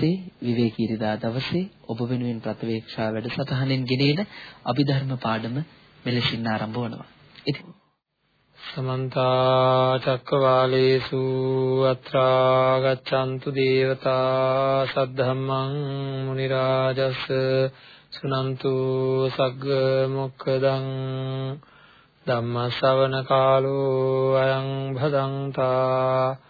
දවසේ විවේකී ඉරිදා දවසේ ඔබ වෙනුවෙන් ප්‍රතිවේක්ෂා වැඩසටහනෙන් ගෙනෙන අභිධර්ම පාඩම මෙලෙසින් ආරම්භ වනවා. ඉතින් සමන්ත චක්කවාලේසු අත්‍රා ගච්ඡන්තු දේවතා සද්ධම්මං මුනි රාජස් සුනන්තු සග්ග මොක්කදං ධම්ම ශ්‍රවණ කාලෝ අයං භදංතා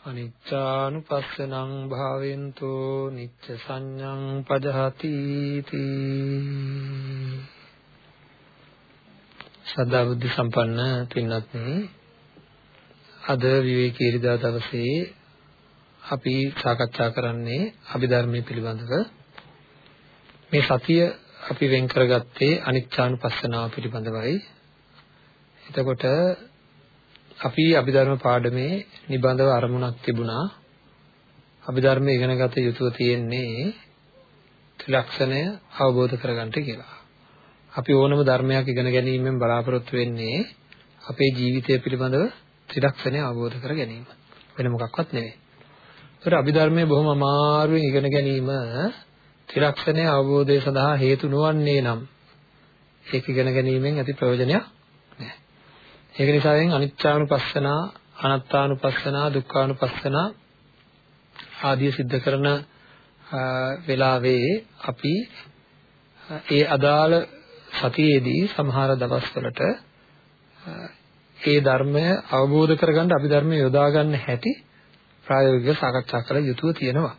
අනිච්චානුපස්සනං භාවෙන්තෝ නිච්ච සංඥං පජහති තී. සදා බුද්ධ සම්පන්න පින්වත්නි අද විවේකී ඉරිදා දවසේ අපි සාකච්ඡා කරන්නේ අභිධර්මයේ පිළිබඳව. මේ සතිය අපි වෙන් කරගත්තේ අනිච්චානුපස්සනාව පිළිබඳවයි. එතකොට අපි අභිධර්ම පාඩමේ නිබඳව අරමුණක් තිබුණා. අභිධර්ම ඉගෙන ගත යුතුව තියෙන්නේ ත්‍රිලක්ෂණය අවබෝධ කරගන්න කියලා. අපි ඕනම ධර්මයක් ඉගෙන ගැනීමෙන් බලාපොරොත්තු වෙන්නේ අපේ ජීවිතය පිළිබඳව ත්‍රිලක්ෂණය අවබෝධ කර ගැනීම. වෙන මොකක්වත් නෙවෙයි. ඒතර අභිධර්මයේ බොහොම අමාරුවෙන් ඉගෙන ගැනීම ත්‍රිලක්ෂණය අවබෝධය සඳහා හේතු නොවන්නේ නම් ඒක ඉගෙන ගැනීමෙන් ඇති ප්‍රයෝජනයක් ඒක නිසා දැන් අනිච්චානුපස්සනා, අනාත්තානුපස්සනා, දුක්ඛානුපස්සනා ආදී සිද්ධ කරන වෙලාවේ අපි ඒ අදාළ සතියේදී සමහර දවස්වලට ඒ ධර්මය අවබෝධ කරගන්න අපි ධර්මය යොදා ගන්න හැටි ප්‍රායෝගිකව සාකච්ඡා කළ යුතුව තියෙනවා.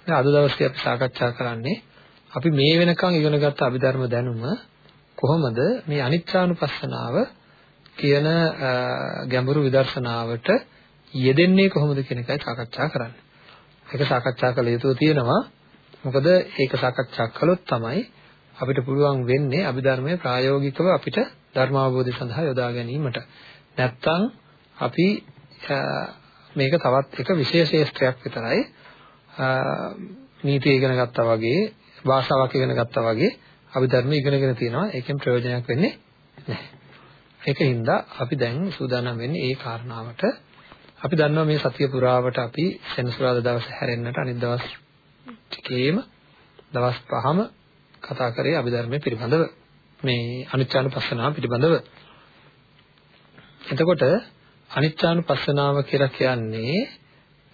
දැන් අද දවසේ අපි සාකච්ඡා කරන්නේ අපි මේ වෙනකන් ඉගෙනගත්ත අභිධර්ම දැනුම කොහොමද මේ අනිච්චානුපස්සනාව කියන ගැඹුරු විදර්ශනාවට යෙදෙන්නේ කොහොමද කියන එකයි සාකච්ඡා කරන්නේ. ඒක සාකච්ඡා කළ යුතු තියෙනවා. මොකද ඒක සාකච්ඡා කළොත් තමයි අපිට පුළුවන් වෙන්නේ අභිධර්මයේ ප්‍රායෝගිකව අපිට ධර්ම අවබෝධය සඳහා යොදා ගැනීමට. නැත්තම් අපි මේක තවත් එක විශේෂ ශේෂ්ත්‍රයක් විතරයි. නීති ඉගෙන ගත්තා වගේ, භාෂාවක් ඉගෙන ගත්තා වගේ අභිධර්ම ඉගෙනගෙන තියෙනවා. ඒකෙන් ප්‍රයෝජනයක් වෙන්නේ නැහැ. ඒකින්ද අපි දැන් සූදානම් වෙන්නේ ඒ කාරණාවට. අපි දන්නවා මේ සතිය පුරාවට අපි සෙනසුරාදා දවස් හැරෙන්නට අනිත් දවස් ටිකේම දවස් පහම කතා කරේ අභිධර්මයේ පිළිබඳව. මේ අනිත්‍යානුපස්සනාව පිළිබඳව. එතකොට අනිත්‍යානුපස්සනාව කියලා කියන්නේ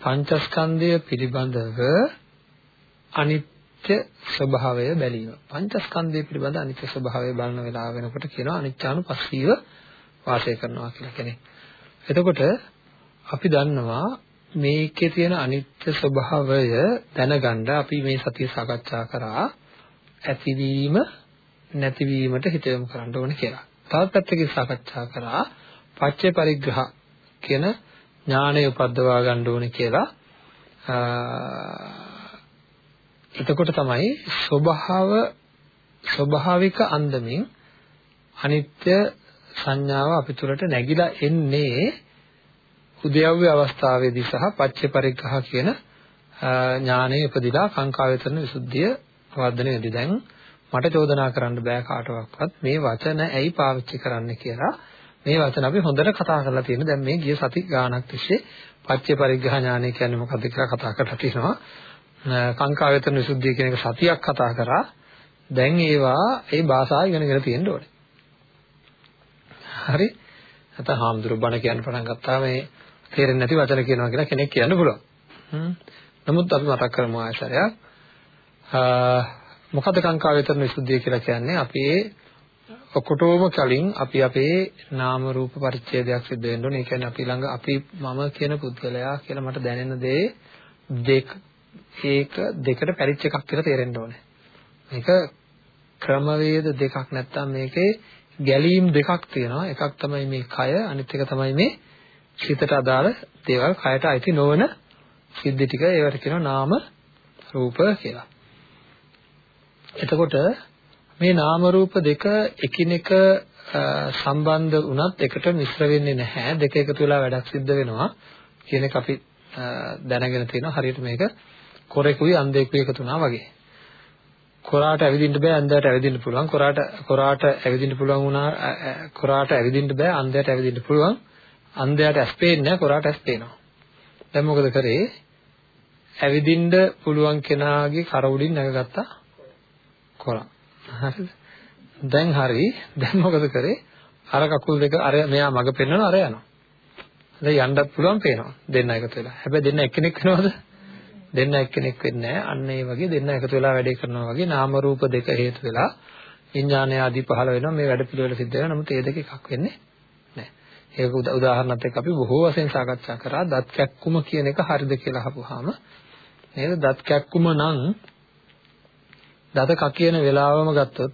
පංචස්කන්ධය පිළිබඳව අනිත්‍ය ස්වභාවය බැලීම. පංචස්කන්ධය පිළිබඳ අනිත්‍ය ස්වභාවය බලන වෙලාව වෙනකොට කියනවා අනිත්‍යානුපස්සීව වාසය කරනවා කියලා කෙනෙක්. එතකොට අපි දන්නවා මේකේ තියෙන අනිත්‍ය ස්වභාවය දැනගන්න අපි මේ සතිය සාකච්ඡා කරා ඇතිවීම නැතිවීමට හිත යොමු කරන්න ඕනේ කියලා. තවත් පැත්තකින් සාකච්ඡා කරා පච්චේ පරිග්‍රහ කියන ඥානය උපද්දවා ගන්න ඕනේ කියලා. එතකොට තමයි ස්වභාව ස්වභාවික අන්දමින් අනිත්‍ය සංඥාව අපි තුළට නැగిලා එන්නේ උද්‍යව්‍ය අවස්ථාවේදී සහ පච්ච පරිග්‍රහ කියන ඥානයේ උපදිලා කාංකා වේතරන විසුද්ධිය වර්ධනය වෙදී දැන් මට චෝදනා කරන්න බෑ කාටවත් මේ වචන ඇයි පාවිච්චි කරන්න කියලා. මේ වචන අපි හොඳට කතා කරලා තියෙන දැන් මේ ගිය සති ගාණක් තිස්සේ පච්ච පරිග්‍රහ ඥානය කියන්නේ මොකක්ද කියලා කතා කරලා තියෙනවා. කාංකා වේතරන විසුද්ධිය කියන එක සතියක් කතා කරා දැන් ඒවා ඒ භාෂාව ඉගෙනගෙන තියෙන්න ඕනේ හරි නැත්නම් හාමුදුරු බණ කියන්න පටන් ගත්තා මේ තේරෙන්නේ නැති වචන කියනවා කියලා කෙනෙක් කියන්න පුළුවන්. නමුත් අපි මතක් කරමු ආයතරයක්. මොකද කාංකා වේතරන විසුද්ධිය කියලා කියන්නේ අපේ ඔකොටෝම කලින් අපි අපේ නාම රූප පරිච්ඡේදයක් සිද්ධ වෙන්න ඕනේ. ඒ කියන්නේ අපි ළඟ අපි මම කියන පුද්ගලයා කියලා මට දැනෙන දේ දෙක ඒක දෙකට පැරිච්ච එකක් කියලා තේරෙන්න ඕනේ. මේක ක්‍රමවේද දෙකක් නැත්තම් මේකේ ගැලීම් දෙකක් තියෙනවා. එකක් තමයි මේ කය, අනිත් එක තමයි මේ සිතට අදාළ දේවල්, කයට අයිති නොවන සිද්ධි ටික ඒවට කියනවා නාම රූප කියලා. එතකොට මේ නාම රූප දෙක එකිනෙක සම්බන්ධ වුණත් එකට මිශ්‍ර වෙන්නේ නැහැ. දෙක එකතු වෙලා වැඩක් සිද්ධ වෙනවා කියන එක අපි දැනගෙන තියෙනවා. හරියට මේක කොරේකුයි අන්ධෙකුයි එකතු වුණා වගේ. කොරාට ඇවිදින්න බෑ අන්ධයාට ඇවිදින්න පුළුවන්. කොරාට කොරාට ඇවිදින්න පුළුවන් වුණා කොරාට ඇවිදින්න බෑ අන්ධයාට ඇවිදින්න පුළුවන්. අන්ධයාට ඇස් පේන්නේ නැහැ කොරාට ඇස් පේනවා. දැන් මොකද කරේ? ඇවිදින්න පුළුවන් කෙනාගේ කර උඩින් නැගගත්තා කොරා. හරිද? දැන් හරි. දැන් මොකද කරේ? අර කකුල් දෙක අර මෙයා මග පෙන්වනවා අර යනවා. දැන් යන්නත් පුළුවන් පේනවා. දෙන්න එකතු වෙලා. හැබැයි දෙන්න එක්කෙනෙක් වෙනවද? දෙන්න එක්කෙනෙක් වෙන්නේ නැහැ. අන්න ඒ වගේ දෙන්න එකතු වෙලා වැඩේ කරනවා වගේ නාම රූප දෙක හේතු වෙලා විඥානය ආදී පහළ වෙනවා. මේ වැඩ පිළිවෙල සිද්ධ වෙනවා. නමුත් ඒ දෙක එකක් වෙන්නේ නැහැ. ඒක උදාහරණත් එක්ක අපි බොහෝ වශයෙන් සාකච්ඡා කරා. දත් කැක්කුම කියන එක හරිද කියලා අහපුවාම නේද? දත් කැක්කුම නම් දත කකියන වෙලාවම ගත්තොත්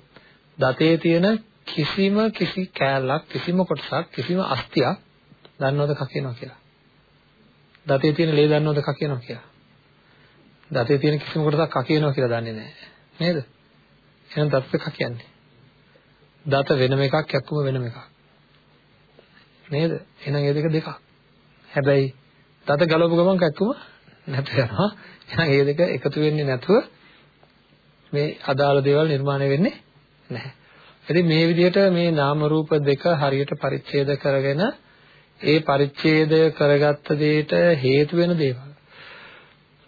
දතේ තියෙන කිසිම කිසි කෑල්ලක් කිසිම කොටසක් කිසිම අස්තියක් දන්නවද කකියනවා කියලා? දතේ තියෙන ලේ දන්නවද කකියනවා කියලා? දතේ තියෙන කිසිම කොටසක් කකියනවා කියලා දන්නේ නැහැ. නේද? එහෙනම් දත කකියන්නේ. දත වෙනම එකක් කැක්කුම වෙනම එකක්. නේද? එහෙනම් ඒ දෙක දෙකක්. හැබැයි දත ගලවපු ගමන් කැක්කුම නැතු වෙනවා. එහෙනම් මේ දෙක එකතු වෙන්නේ නැතුව මේ අදාළ දේවල් නිර්මාණය වෙන්නේ නැහැ. ඉතින් මේ විදිහට මේ නාම රූප දෙක හරියට පරිච්ඡේද කරගෙන ඒ පරිච්ඡේද කරගත්ත දෙයට හේතු වෙන දේවල්.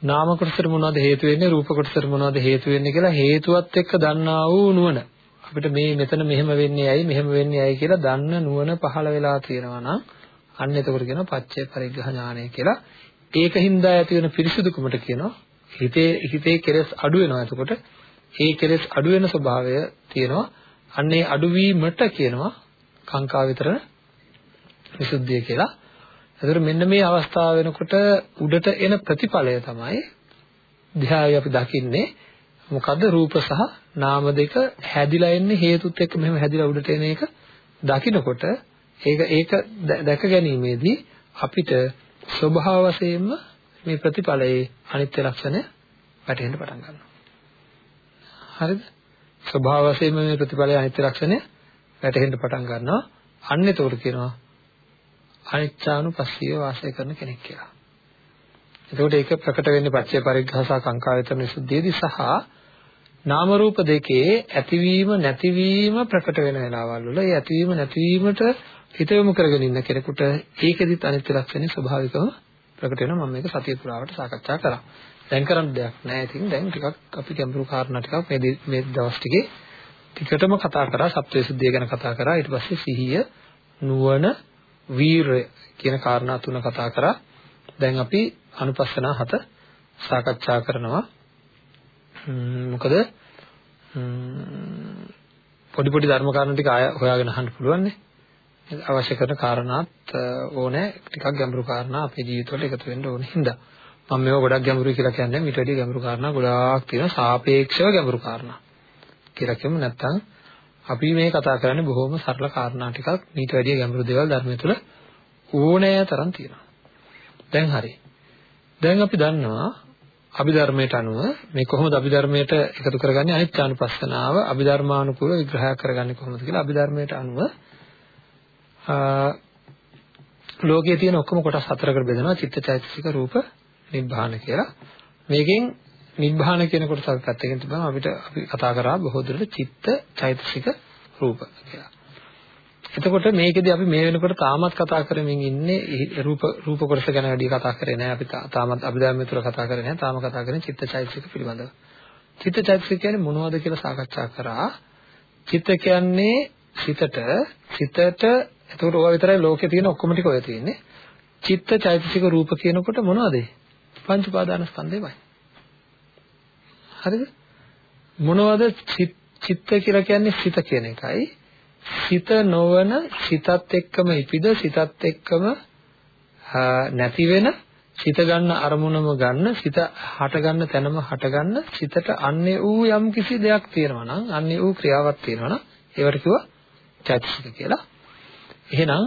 නාම කොටසට මොනවද හේතු වෙන්නේ රූප කොටසට මොනවද හේතු වෙන්නේ කියලා හේතුවත් එක්ක දන්නා වූ නුවණ. අපිට මේ මෙතන මෙහෙම වෙන්නේ ඇයි මෙහෙම වෙන්නේ ඇයි කියලා දන්න නුවණ පහළ වෙලා තියෙනවා නම් අන්න එතකොට කියනවා පච්චේ පරිග්‍රහ ඥානය කියලා. ඒකින්දා ඇති වෙන පිරිසුදුකමට කියනවා හිතේ හිතේ කෙලෙස් අඩු වෙනවා එතකොට ඒ කෙලෙස් අඩු වෙන ස්වභාවය තියෙනවා අන්නේ අඩුවීමට කියනවා කාංකා විතරන විසුද්ධිය කියලා. එතකොට මෙන්න මේ අවස්ථාව වෙනකොට උඩට එන ප්‍රතිඵලය තමයි ධ්‍යාය අපි දකින්නේ මොකද්ද රූප සහ නාම දෙක හැදිලා එන්නේ හේතුත් එක්ක මෙහෙම හැදිලා උඩට එන එක දකිනකොට ඒක ඒක දැක ගැනීමේදී අපිට ස්වභාව වශයෙන්ම මේ ප්‍රතිඵලයේ අනිත්‍ය ලක්ෂණය වැටහෙන්න පටන් ගන්නවා. හරිද? ස්වභාව වශයෙන්ම මේ ප්‍රතිඵලයේ අනිත්‍ය ලක්ෂණය වැටහෙන්න පටන් ගන්නවා. අන්න ඒතකොට කියනවා අනිච්චානුපස්සීව වාසය කරන කෙනෙක් කියලා. එතකොට ඒක ප්‍රකට වෙන්නේ පච්චේ පරිග්ඝාසා කාංකායතන විසුද්ධියේදී සහ නාම රූප දෙකේ ඇතිවීම නැතිවීම ප්‍රකට වෙන වෙලාවල් වල ඒ ඇතිවීම නැතිවීමට හිත යොමු කරගෙන ඉන්න කෙනෙකුට ඒකෙදිත් අනිත්‍ය ලක්ෂණේ ස්වභාවිකව ප්‍රකට වෙනවා මම මේක සතිය පුරාවට සාකච්ඡා කරා. දැන් කරන්න දෙයක් නැහැ. ඉතින් දැන් ටිකක් අපි ගැඹුරු කාරණා ටිකක් මේ මේ දවස් ටිකේ ටිකටම කතා කරා සත්‍යවිසුද්ධිය ගැන කතා කරා. ඊට පස්සේ සිහිය, නුවණ, වීරය කියන කාරණා තුන කතා කරා. දැන් අපි අනුපස්සනා හත සාකච්ඡා කරනවා. මොකද පොඩි පොඩි ධර්ම කාරණා ටික ආය හොයාගෙන අහන්න පුළුවන් නේ. අවශ්‍ය කරන කාරණාත් э, ඕනේ ටිකක් ගැඹුරු කාරණා අපේ ජීවිතවල එකතු වෙන්න ඕනේ හින්දා. මම මේවා ගොඩක් ගැඹුරුයි කියලා කියන්නේ මීට වැඩිය ගැඹුරු කාරණා ගොඩාක් තියෙනවා සාපේක්ෂව ගැඹුරු කාරණා. කියලා කියමු නැත්නම් අපි මේ කතා කරන්නේ බොහොම සරල කාරණා ටිකක් මීට වැඩිය ගැඹුරු දේවල් ධර්මය තුළ ඕනෑ තරම් තියෙනවා. දැන් හරි. දැන් අපි දන්නවා අභිධර්මයට අනුව මේ කොහොමද අභිධර්මයට එකතු කරගන්නේ අනිත්‍යානුපස්සනාව අභිධර්මානුකූල විග්‍රහයක් කරගන්නේ කොහොමද කියලා අභිධර්මයට අනුව ලෝකයේ තියෙන ඔක්කොම කොටස් හතරකට බෙදෙනවා චිත්තචෛතසික රූප නිබ්බාන කියලා. මේකෙන් නිබ්බාන කියන කොටස අපි පැත්තකින් තිබ්බම අපිට අපි කතා කරා බොහෝ දුරට චිත්ත චෛතසික රූප කියලා. එතකොට මේකෙදි අපි මේ වෙනකොට තාමත් කතා කරමින් ඉන්නේ රූප රූප කොටස ගැන වැඩි කතා කරේ නැහැ. අපි තාමත් අභිධර්මයේ තුල කතා කරේ නැහැ. තාම කතා කරන්නේ චිත්ත චෛතසික පිළිබඳව. චිත්ත චෛතසික කියන්නේ මොනවද කියලා සාකච්ඡා කරා. චිත්ත කියන්නේ සිතට සිතට එතකොට ඔය විතරයි ලෝකේ තියෙන ඔක්කොම ටික ඔය තියෙන්නේ. චිත්ත චෛතසික රූප කියනකොට මොනවද? පංච උපාදාන ස්කන්ධයමයි. හරිද? මොනවද චිත්ත කියලා කියන්නේ සිත කියන එකයි. සිත නොවන සිතත් එක්කම ඉපිද සිතත් එක්කම නැති වෙන සිත ගන්න අරමුණම ගන්න සිත හට ගන්න තැනම හට ගන්න සිතට අන්නේ ඌ යම් කිසි දෙයක් තියෙනවා නම් අන්නේ ඌ ක්‍රියාවක් තියෙනවා නම් ඒවට කිව්වා චෛතසික කියලා. එහෙනම්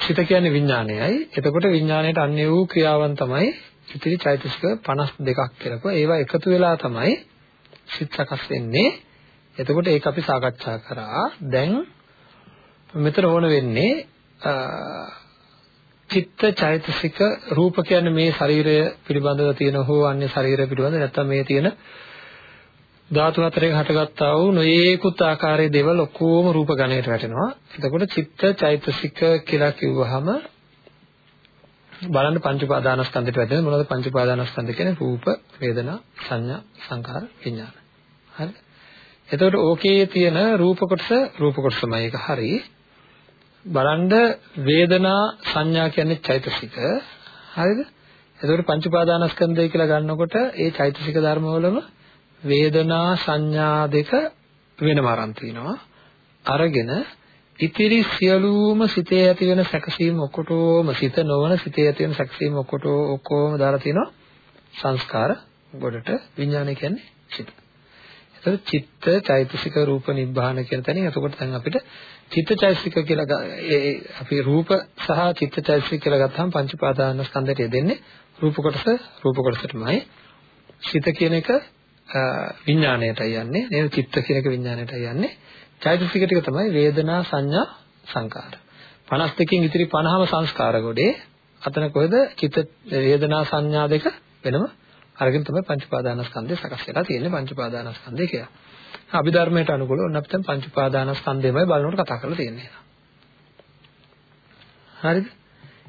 සිත කියන්නේ විඥානයයි. එතකොට විඥාණයට අන්‍ය වූ ක්‍රියාවන් තමයි ඉතිරි චෛතසික 52ක් කියලා. ඒවා එකතු වෙලා තමයි සිත සකස් වෙන්නේ. එතකොට ඒක අපි සාකච්ඡා කරා. දැන් මෙතන ඕන වෙන්නේ චිත්ත චෛතසික රූප කියන්නේ මේ ශරීරය පිළිබඳව තියෙන හෝ අන්‍ය ශරීරය පිළිබඳව නැත්නම් මේ තියෙන ධාතු හතරෙන් හටගත්තා වූ නොයේකුත් ආකාරයේ දේවල් ඔක්කොම රූප ගණයට වැටෙනවා. එතකොට චිත්ත චෛතසික කියලා කිව්වහම බලන්න පංච උපාදානස්කන්ධයට වැටෙන මොනවද පංච උපාදානස්කන්ධ කියන්නේ රූප, වේදනා, සංඥා, සංකාර, විඥාන. හරිද? එතකොට ඕකේ තියෙන රූප කොටස රූප කොටසමයි ඒක හරි. බලන්න වේදනා සංඥා කියන්නේ චෛතසික. හරිද? එතකොට පංච උපාදානස්කන්ධය කියලා ගන්නකොට ඒ චෛතසික ධර්මවලම වේදනා සංඥා දෙක වෙනම අරන් තිනවා. අරගෙන ඉතිරි සියලුම සිතේ ඇති වෙන සැකසීම ඔක්කොටම සිත නොවන සිතේ ඇති වෙන සැකසීම ඔක්කොට ඔක්කොම දාලා තිනවා සංස්කාර ගොඩට විඥානය කියන්නේ සිත. එතකොට චිත්ත චෛතසික රූප නිබ්බාන කියන තැනින් එතකොට දැන් අපිට චිත්ත චෛතසික කියලා අපි රූප සහ චිත්ත චෛතසික කියලා ගත්තාම පංච පාදාන ස්කන්ධයට යෙදෙන්නේ රූප කොටස රූප කොටසටමයි. සිත කියන එක විඥාණයටයි යන්නේ නේද චිත්ත කියන එක විඥාණයටයි යන්නේ චෛතසික ටික තමයි වේදනා සංඥා සංකාර 52කින් ඉතිරි 50ම සංස්කාර ගොඩේ අතන කොහෙද චිත්ත වේදනා සංඥා දෙක වෙනම අරගෙන තමයි පංච පාදානස්කන්ධය සකස් වෙලා තියෙන්නේ පංච පාදානස්කන්ධය කියලා. අභිධර්මයට අනුකූලව ඔන්න අපිට පංච පාදානස්කන්ධයමයි බලනකොට කතා කරලා තියෙන්නේ. හරිද?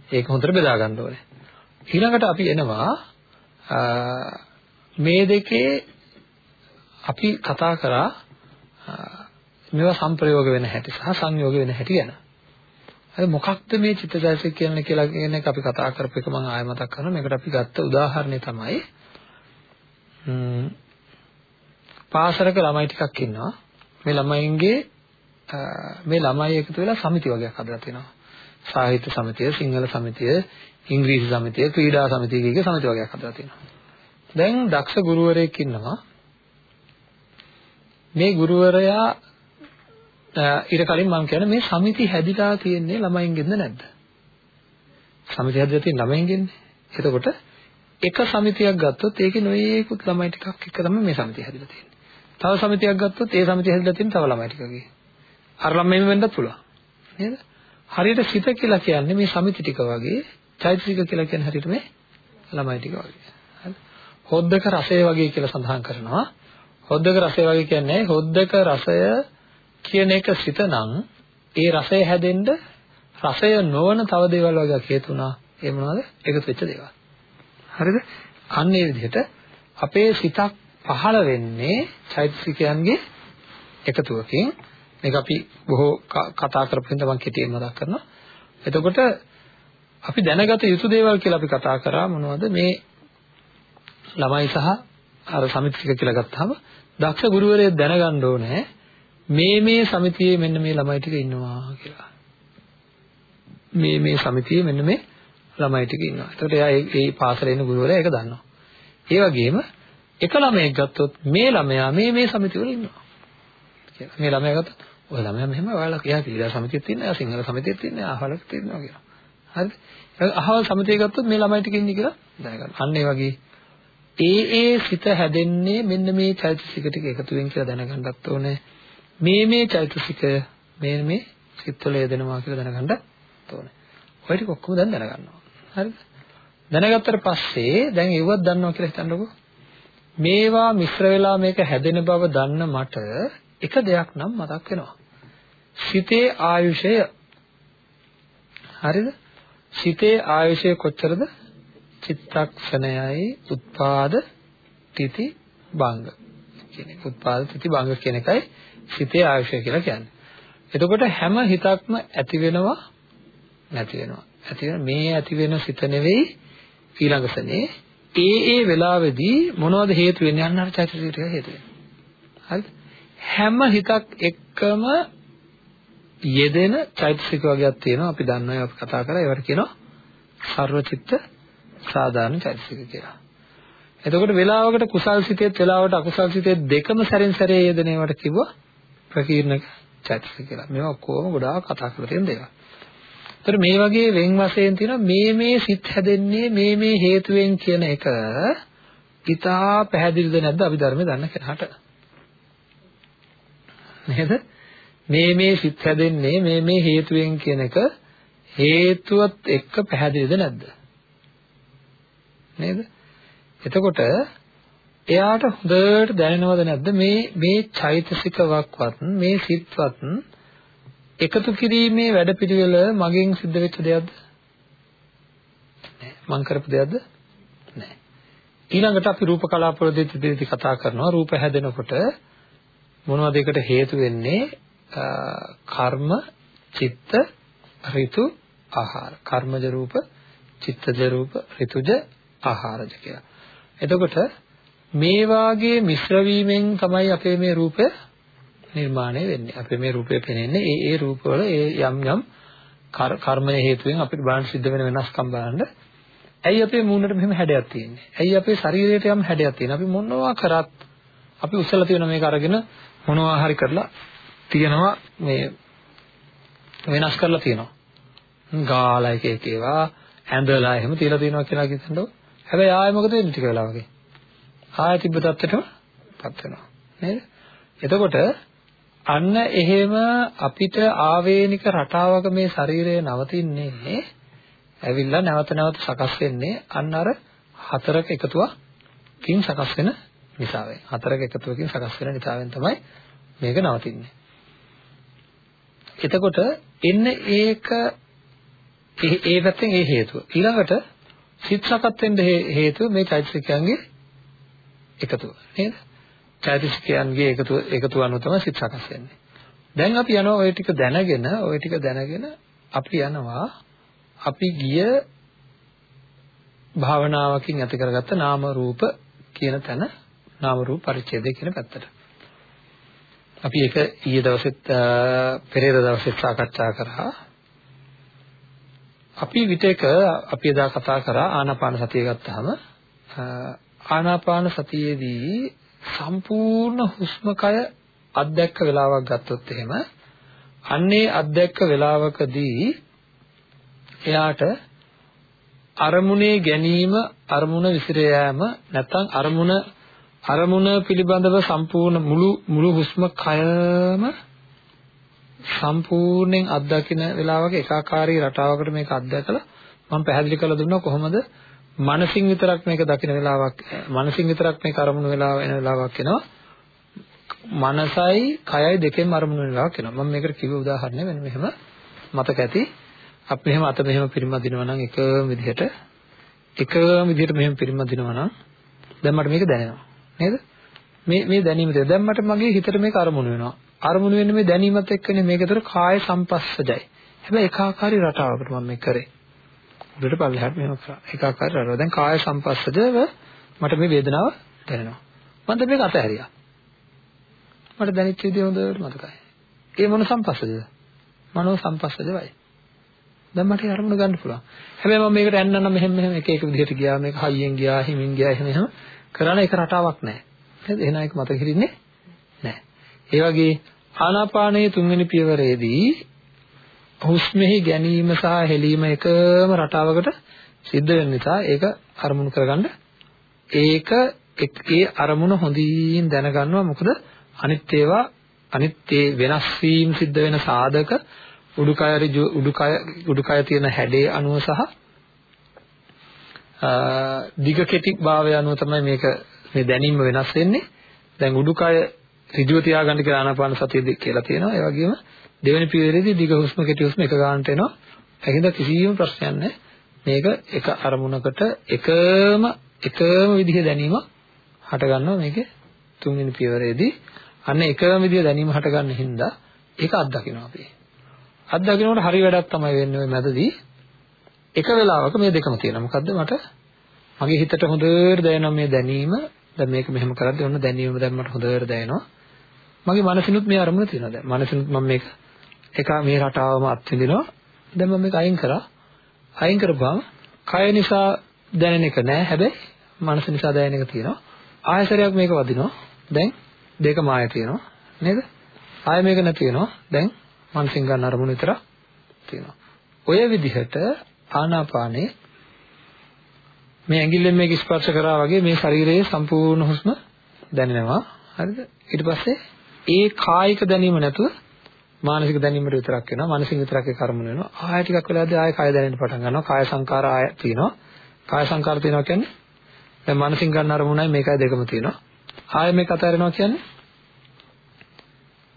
ඒක හොඳට බෙදා ගන්න ඕනේ. ඊළඟට අපි එනවා මේ දෙකේ අපි කතා කරා මේවා සංප්‍රයෝග වෙන හැටි සහ සංයෝග වෙන හැටි ගැන. හරි මොකක්ද මේ චිත්තචෛතසික කියන්නේ කියලා කියන එක අපි කතා කරපු එක මම ආයෙ මතක් කරනවා. මේකට අපි ගත්ත උදාහරණය තමයි පාසලක ළමයි ටිකක් ඉන්නවා. මේ ළමයින්ගේ මේ ළමයි එකතු වෙලා සමිති වගේක් හදලා තිනවා. සාහිත්‍ය සමිතිය, සිංහල සමිතිය, ඉංග්‍රීසි සමිතිය, ක්‍රීඩා සමිතිය කියන සමිති වගේක් හදලා තිනවා. දැන් දක්ෂ ගුරුවරයෙක් ඉන්නවා. මේ ගුරුවරයා ඊට කලින් මම කියන්නේ මේ සමිති හැදිලා තියෙන්නේ ළමයින්ගෙන්ද නැද්ද? සමිති හැදිලා තියෙන ළමයින්ගෙන්නේ. එතකොට එක සමිතියක් ගත්තොත් ඒකේ නොයේකුත් ළමයි ටිකක් එක තමයි මේ සමිතිය හැදිලා තියෙන්නේ. තව සමිතියක් ගත්තොත් ඒ සමිතිය හැදිලා තියෙන තව ළමයි ටිකකගේ. අර ළමයිම වෙන්නත් පුළුවන්. නේද? හරියට සිත කියලා කියන්නේ මේ සමිති ටික වගේ, චෛතසික කියලා කියන්නේ හරියට මේ ළමයි ටික වගේ. හරි? හොද්දක රසය වගේ කියලා සඳහන් කරනවා. හොද්දක රසය වගේ කියන්නේ හොද්දක රසය කියන එක සිතනම් ඒ රසය හැදෙන්න රසය නොවන තව දේවල් වගේ හේතුණා. ඒ මොනවද? එකතු වෙච්ච දේවල්. හරිද? අන්න ඒ විදිහට අපේ සිතක් පහළ වෙන්නේ චෛතසිකයන්ගේ එකතුවකින්. මේක අපි බොහෝ කතා කරපු හින්දා මම කෙටියෙන් මතක් කරනවා. එතකොට අපි දැනගත යුතු දේවල් කියලා අපි කතා කරා මොනවද මේ ළමයි සහ අර සමිතික කියලා ගත්තාම දක්ෂ ගුරුවරයෙක් දැනගන්න ඕනේ මේ මේ සමිතියේ මෙන්න මේ ළමයි ටික ඉන්නවා කියලා. මේ මේ සමිතියේ මෙන්න මේ ළමයි ටික ඉන්නවා. ඒකට එයා ඒ පාසලේ ඉන්න ගුරුවරයා ඒක දන්නවා. ඒ වගේම එක ළමයෙක් ගත්තොත් මේ ළමයා මේ මේ සමිතිවල ඉන්නවා. කියලා. මේ ළමයා ගත්තොත් ඔය ළමයා මෙහෙම ඔයාලා එයා ක්‍රීඩා සමිතියෙත් ඉන්නවා, එයා සිංහල සමිතියෙත් ඉන්නවා, අහවලත් ඉන්නවා කියලා. හරිද? අහවල් සමිතිය ගත්තොත් මේ ළමයි ටික ඉන්නේ කියලා දැනගන්න. අන්න ඒ වගේ ඒ ඒ සිත හැදෙන්නේ මෙන්න මේ චෛතසික ටික එකතු වෙන කියලා දැනගන්නත් ඕනේ. මේ මේ චෛතසික මේ මේ සිත්වල යෙදෙනවා කියලා දැනගන්න ඕනේ. ඔය ටික ඔක්කොම දැන් දැනගන්නවා. හරිද? දැනගත්තට පස්සේ දැන් ඒවත් දන්නවා කියලා හිතන්නකෝ. මේවා මිශ්‍ර වෙලා මේක හැදෙන බව දන්න මට එක දෙයක් නම් මතක් වෙනවා. සිතේ ආයුෂය හරිද? සිතේ ආයුෂය කොච්චරද? චිත්තක්ෂණයයි උත්පාද තිති භංග කියන්නේ. උත්පාද තිති භංග කියන එකයි සිතේ ආයුෂය කියලා කියන්නේ. එතකොට හැම හිතක්ම ඇති වෙනවා නැති වෙනවා. ඇති වෙන මේ ඇති වෙන සිත නෙවෙයි ඊළඟ සනේ ඒ ඒ වෙලාවේදී මොනවද හේතු වෙන්නේ අන්න අර චෛතසික ටික හේතු වෙනවා. හරිද? හැම හිතක් එක්කම යෙදෙන චෛතසික වර්ගයක් තියෙනවා. අපි දන්නවා අපි කතා කරා ඒවට කියනවා සර්වචිත්ත සාධාරණ චෛතසික කියලා. එතකොට වෙලාවකට කුසල් සිතේත් වෙලාවකට අකුසල් සිතේත් දෙකම සැරෙන් සැරේ යෙදෙන ඒවට කිව්වා ප්‍රකීර්ණක චෛතසික කියලා. මේවා ඔක්කොම ගොඩාක් කතා කරලා තියෙන දේවල්. ඒතර මේ වගේ වෙන් වශයෙන් තියෙනවා මේ මේ සිත් හැදෙන්නේ මේ මේ හේතුවෙන් කියන එක ඉතා පැහැදිලිද නැද්ද අභිධර්මයේ දන්න කෙනාට? නේද? මේ මේ සිත් හැදෙන්නේ මේ මේ හේතුවෙන් කියන එක හේතුවත් එක්ක පැහැදිලිද නැද්ද? නේද? එතකොට එයාට හොඳට දැනෙනවද නැද්ද මේ මේ චෛතසිකවක්වත් මේ සිත්වත් එකතු කිරීමේ වැඩපිළිවෙල මගෙන් සිද්ධ වෙච්ච දෙයක්ද? නෑ. මං කරපු දෙයක්ද? නෑ. ඊළඟට අපි රූප කලාපවලදී කතා කරනවා රූප හැදෙනකොට මොනවද ඒකට හේතු වෙන්නේ? කර්ම, චිත්ත, ඍතු, ආහාර. කර්මජ රූප, චිත්තජ රූප, ඍතුජ, ආහාරජ කියලා. එතකොට මේ වාගේ මිශ්‍ර වීමෙන් තමයි අපේ මේ රූපය නිර්මාණය වෙන්නේ. අපේ මේ රූපය පෙනෙන්නේ ඒ ඒ රූපවල ඒ යම් යම් කර්මය හේතුවෙන් අපිට බලන්න සිද්ධ වෙන වෙනස්කම් බලන්න. ඇයි අපේ මූණට මෙහෙම හැඩයක් තියෙන්නේ? ඇයි අපේ ශරීරයට යම් හැඩයක් තියෙන්නේ? අපි මොනවා කරත් අපි උසලා තියෙන මේක අරගෙන මොනවා හරි කරලා තියනවා මේ වෙනස් කරලා තියනවා. ගාලා එක එක ඒවා ඇඳලා එහෙම තියලා තියනවා කියලා කිව්වොත් හැබැයි ආයෙ මොකද වෙන්නේ ටික වෙලාවකින්? ආයෙ තිබ්බ තත්ත්වයටම පත් වෙනවා. නේද? එතකොට අන්න එහෙම අපිට ආවේනික රටාවක මේ ශරීරය නවතින්නේ ඇවිල්ලා නැවත නැවත සකස් වෙන්නේ අන්න අර හතරක එකතුවකින් සකස් වෙන නිසාවෙන්. හතරක එකතුවකින් සකස් වෙන නිසාවෙන් තමයි මේක නවතින්නේ. එතකොට එන්නේ ඒක ඒ පැත්තෙන් ඒ හේතුව. ඊළඟට සිත් සකත් වෙන්න හේතුව මේ චෛතසිකයන්ගේ එකතුව නේද? චෛතසිකයන්ගේ එකතුව එකතුව අනුව තමයි සිත් සකස් වෙන්නේ. දැන් අපි යනවා ওই ටික දැනගෙන ওই ටික දැනගෙන අපි යනවා අපි ගිය භාවනාවකින් ඇති කරගත්ත නාම රූප කියන තැන නාම රූප පරිච්ඡේදය කියන පැත්තට. අපි ඒක ඊයේ දවසෙත් පෙරේද දවසෙත් සාකච්ඡා කරා. අපි විතේක අපි එදා කතා කරා ආනාපාන සතිය ගත්තාම ආනාපාන සතියේදී සම්පූර්ණ හුස්ම කය අත්දැක්ක වෙලාවක් ගත්තොත් එහෙම අන්නේ අත්දැක්ක වෙලාවකදී එයාට අරමුණේ ගැනීම අරමුණ විසිර යෑම නැත්නම් අරමුණ අරමුණ පිළිබඳව සම්පූර්ණ මුළු මුළු හුස්ම කයම සම්පූර්ණයෙන් අත්දකින වෙලාවක ඒකාකාරී රටාවකට මේක අත්දැකලා මම පැහැදිලි කරලා දුන්නා කොහොමද? මනසින් විතරක් මේක දකින වෙලාවක් මනසින් විතරක් මේක අරමුණු වෙලාව එන වෙලාවක් එනවා. මනසයි කයයි දෙකෙන්ම අරමුණු වෙන වෙලාවක් එනවා. මම මේකට කිව්ව උදාහරණය වෙන මෙහෙම මතක ඇති. අපි මෙහෙම අත මෙහෙම පිරිමදිනවා නම් එකම විදිහට එකම විදිහට මෙහෙම පිරිමදිනවා නම් දැන් මට මේක දැනෙනවා. නේද? මේ මේ දැනීම දෙය දැන් මට මගේ හිතට මේක අරමුණු වෙනවා. අරමුණු වෙන්නේ මේ දැනීමත් එක්කනේ මේකතර කාය සම්පස්සජයි. හැබැයි ඒකාකාරී රටාවකට මම මේ කරේ. උඩට පල්ලෙහාට මෙහෙම කරා. ඒකාකාරී රටාව. දැන් කාය සංපස්සදව මට මේ වේදනාව දැනෙනවා. මම දැන් මේක අතහැරියා. මට දැනෙච්ච විදිය හොඳට මතකයි. ඒ මොන සංපස්සදද? මනෝ සංපස්සදවයි. දැන් මට ඒ අරමුණ ගන්න පුළුවන්. හැබැයි මම මේකට යන්න නම් මෙහෙම මෙහෙම එක එක විදිහට ගියා මේක හයියෙන් ගියා හිමින් ගියා එහෙම එහෙම කරන එක රටාවක් නැහැ. නේද? එහෙනම් ඒක මතක හිටින්නේ නැහැ. ඒ වගේ ආනාපානයේ තුන්වෙනි පියවරේදී හුස්මෙහි ගැනීම සහ හෙලීම එකම රටාවකට සිද්ධ වෙන නිසා ඒක අරමුණු කරගන්න ඒක ඒ අරමුණ හොඳින් දැනගන්නවා. මොකද අනිත් ඒවා අනිත් ඒ වෙනස් වීම සිද්ධ වෙන සාධක උඩුකය උඩුකය උඩුකය තියෙන හැඩේ අනුව සහ දිග කෙටි භාවය අනුව තමයි මේක මේ දැනීම වෙනස් වෙන්නේ. දැන් උඩුකය ඍජුව තියාගන්න කියලා ආනාපාන සතියදී කියලා තියෙනවා. ඒ වගේම දෙවෙනි පියවරේදී දිග හුස්ම කෙටි හුස්ම එක ගන්නට එනවා. ඒකෙන්ද කිසිම ප්‍රශ්නයක් නැහැ. මේක එක අරමුණකට එකම එකම විදිහ දැනීම හට ගන්නවා මේකේ තුන්වෙනි පියවරේදී. අන්න එකම විදිහ දැනීම හට ගන්න හින්දා ඒක අත්දකින්නවා අපි. අත්දකින්නකොට හරි වැඩක් තමයි වෙන්නේ ওই මැදදී. එක වෙලාවක මේ දෙකම තියෙනවා. මොකද්ද මට මගේ හිතට හොඳට දැනෙනවා මේ දැනීම. දැන් මේක මෙහෙම කරද්දී ඔන්න දැනීම දැන් මට හොඳට දැනෙනවා. මගේ මනසිනුත් මේ අරමුණ තියෙනවා දැන්. මනසිනුත් මම මේක එක මේ රටාවම අත්විඳිනවා. දැන් මම මේක අයින් කරා. අයින් කරපුවාම කය නිසා දැනෙන එක නෑ. හැබැයි මනස නිසා දැනෙන එක තියෙනවා. ආයතරයක් මේක වදිනවා. දැන් දෙක මාය තියෙනවා. නේද? ආය මේක නැති වෙනවා. දැන් මනසින් ගන්න අරමුණු විතර තියෙනවා. ඔය විදිහට ආනාපානේ මේ ඇඟිල්ලෙන් මේක ස්පර්ශ කරා වගේ මේ ශරීරයේ සම්පූර්ණ හුස්ම දැනෙනවා. හරිද? ඊට පස්සේ ඒ කායික දැනීම නැතුව මානසික දැනීමට විතරක් වෙනවා. මානසික විතරක් ඒ කර්ම වෙනවා. ආය ටිකක් වෙලාදී ආය කය දැනෙන්න පටන් ගන්නවා. කාය සංකාර ආය තියෙනවා. කාය සංකාර තියෙනවා කියන්නේ දැන් මානසික ගන්න අරමුණයි මේකයි දෙකම තියෙනවා. ආය මේක අතහැරෙනවා කියන්නේ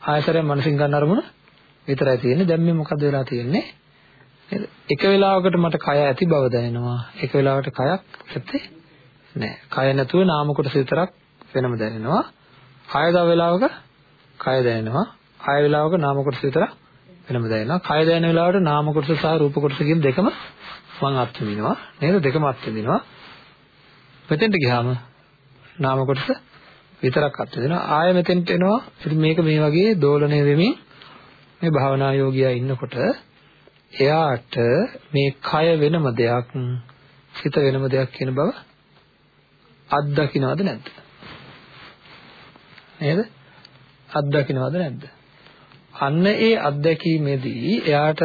ආයතරයෙන් මානසික ගන්න අරමුණ විතරයි තියෙන්නේ. දැන් මේ මොකද වෙලා තියෙන්නේ? නේද? එක වෙලාවකට මට කය ඇති බව දැනෙනවා. එක වෙලාවකට කයක් ඇත්තේ නැහැ. කය නැතුව නාම කොටස විතරක් වෙනම දැනෙනවා. ආය දව වෙලාවක කය දැනෙනවා. ආය වෙලාවක නාම කොටස විතරක් වෙනම දැනෙනවා. කය දැනෙන වෙලාවට නාම කොටස සහ රූප කොටස කියන දෙකම මම අත්විඳිනවා. නේද? දෙකම අත්විඳිනවා. මෙතෙන්ට ගියාම නාම කොටස විතරක් අත්විඳිනවා. ආය මෙතෙන්ට එනවා. ඉතින් මේක මේ වගේ දෝලණය වෙමින් මේ භාවනා යෝගියා ඉන්නකොට එයාට මේ කය වෙනම දෙයක් සිත වෙනම දෙයක් කියන බව අත්දකින්නවද නැද්ද? නේද? අත්දකින්නවද නැද්ද? අන්න ඒ අත්දැකීමේදී එයාට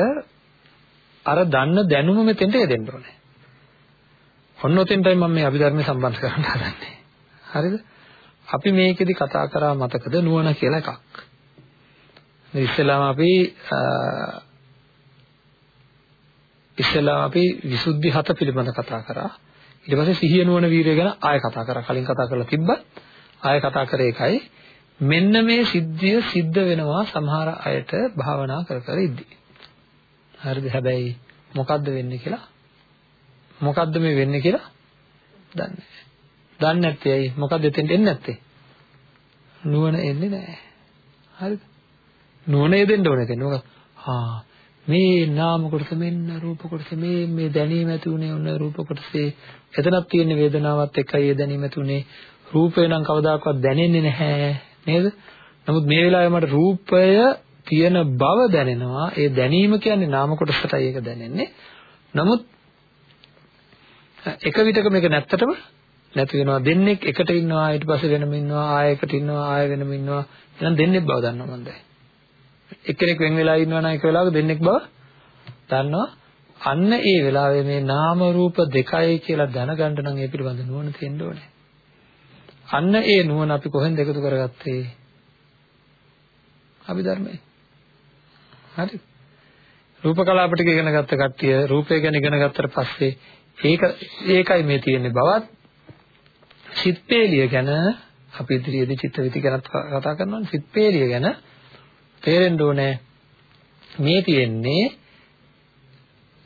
අර දන්න දැනුම මෙතෙන්ට යෙදෙන්න ඕනේ. ඔන්න ඔතෙන්ටයි මම මේ අභිධර්මයේ සම්බන්ධ කරන්න හදන්නේ. හරිද? අපි මේකෙදි කතා කරා මතකද නුවණ කියලා එකක්. ඉස්සෙල්ලාම අපි ඉස්සෙල්ලා අපි විසුද්ධි හත පිළිබඳ කතා කරා. ඊට පස්සේ සිහිය නුවණ වීරිය ගැන ආයෙ කතා කරා. කලින් කතා කරලා තිබ්බත් ආයෙ කතා කරේ එකයි. මෙන්න මේ සිද්ධිය සිද්ධ වෙනවා සමහර අයට භාවනා කර කර ඉද්දී. හරිද? හැබැයි මොකද්ද වෙන්නේ කියලා මොකද්ද මේ වෙන්නේ කියලා දන්නේ නැහැ. දන්නේ නැත්තේ ඇයි? මොකද්ද එතෙන්ට එන්නේ නැත්තේ? නුවණ එන්නේ නැහැ. හරිද? නුවණ යෙදෙන්න ඕනේ කියන්නේ මොකක්ද? ආ මේ නාම කොටස මෙන්න රූප කොටස මේ මේ දැනීම ඇති උනේ ඔන්න රූප කොටසේ එතනක් තියෙන වේදනාවත් එක්කයි ඒ දැනීම ඇති උනේ රූපය නම් කවදාකවත් දැනෙන්නේ නැහැ නේද? නමුත් මේ වෙලාවේ මට රූපය තියෙන බව දැනෙනවා. ඒ දැනීම කියන්නේ නාම කොටසටයි ඒක දැනෙන්නේ. නමුත් එක විටක මේක නැත්තටම නැති වෙනවා. දෙන්නෙක් එකට ඉන්නවා ඊට පස්සේ වෙනම ඉන්නවා ආයෙකට ඉන්නවා ආයෙ වෙනම ඉන්නවා. එහෙනම් දෙන්නෙක් බව දන්නවා මම දැන් එක්කෙනෙක් වෙන වෙලා ඉන්නවා නම් එක වෙලාවක දෙන්නෙක් බව දන්නවා. අන්න ඒ වෙලාවේ මේ නාම රූප දෙකයි කියලා දැනගන්න නම් ඒ පිළිබඳ නුවණ තියෙන්න ඕනේ. අන්න ඒ නුවණ අපි කොහෙන්ද එකතු කරගත්තේ? අභිධර්මයේ. හරි. රූප කලාප ටික ඉගෙන ගත්ත කට්ටිය රූපය ගැන ඉගෙන ගත්තට පස්සේ ඒක ඒකයි මේ තියෙන්නේ බවත් සිත්පේලිය ගැන අපි ඉදිරියේදී චිත්තවිති ගැන කතා කරනවා සිත්පේලිය ගැන තේරෙන්න ඕනේ මේ තියෙන්නේ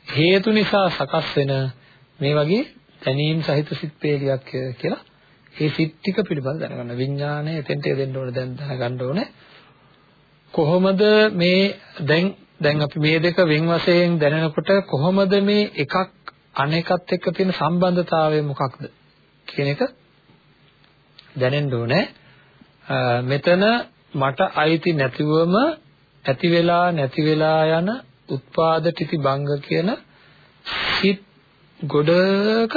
හේතු නිසා සකස් වෙන මේ වගේ දැනීම් සහිත සිත් පේලියක් කියලා ඒ සිත් ටික පිළිබඳ දැනගන්න. විඥාණය එතෙන්ට දෙන්න ඕනේ දැන් දැනගන්න ඕනේ. කොහොමද මේ දැන් දැන් අපි මේ දෙක වෙන් වශයෙන් දැනනකොට කොහොමද මේ එකක් අනෙකත් එක්ක තියෙන සම්බන්ධතාවය මොකක්ද කියන එක දැනෙන්න ඕනේ. මෙතන මට අයිති නැතිවම ඇති වෙලා නැති වෙලා යන උත්පාද තිති භංග කියන සිත් ගොඩක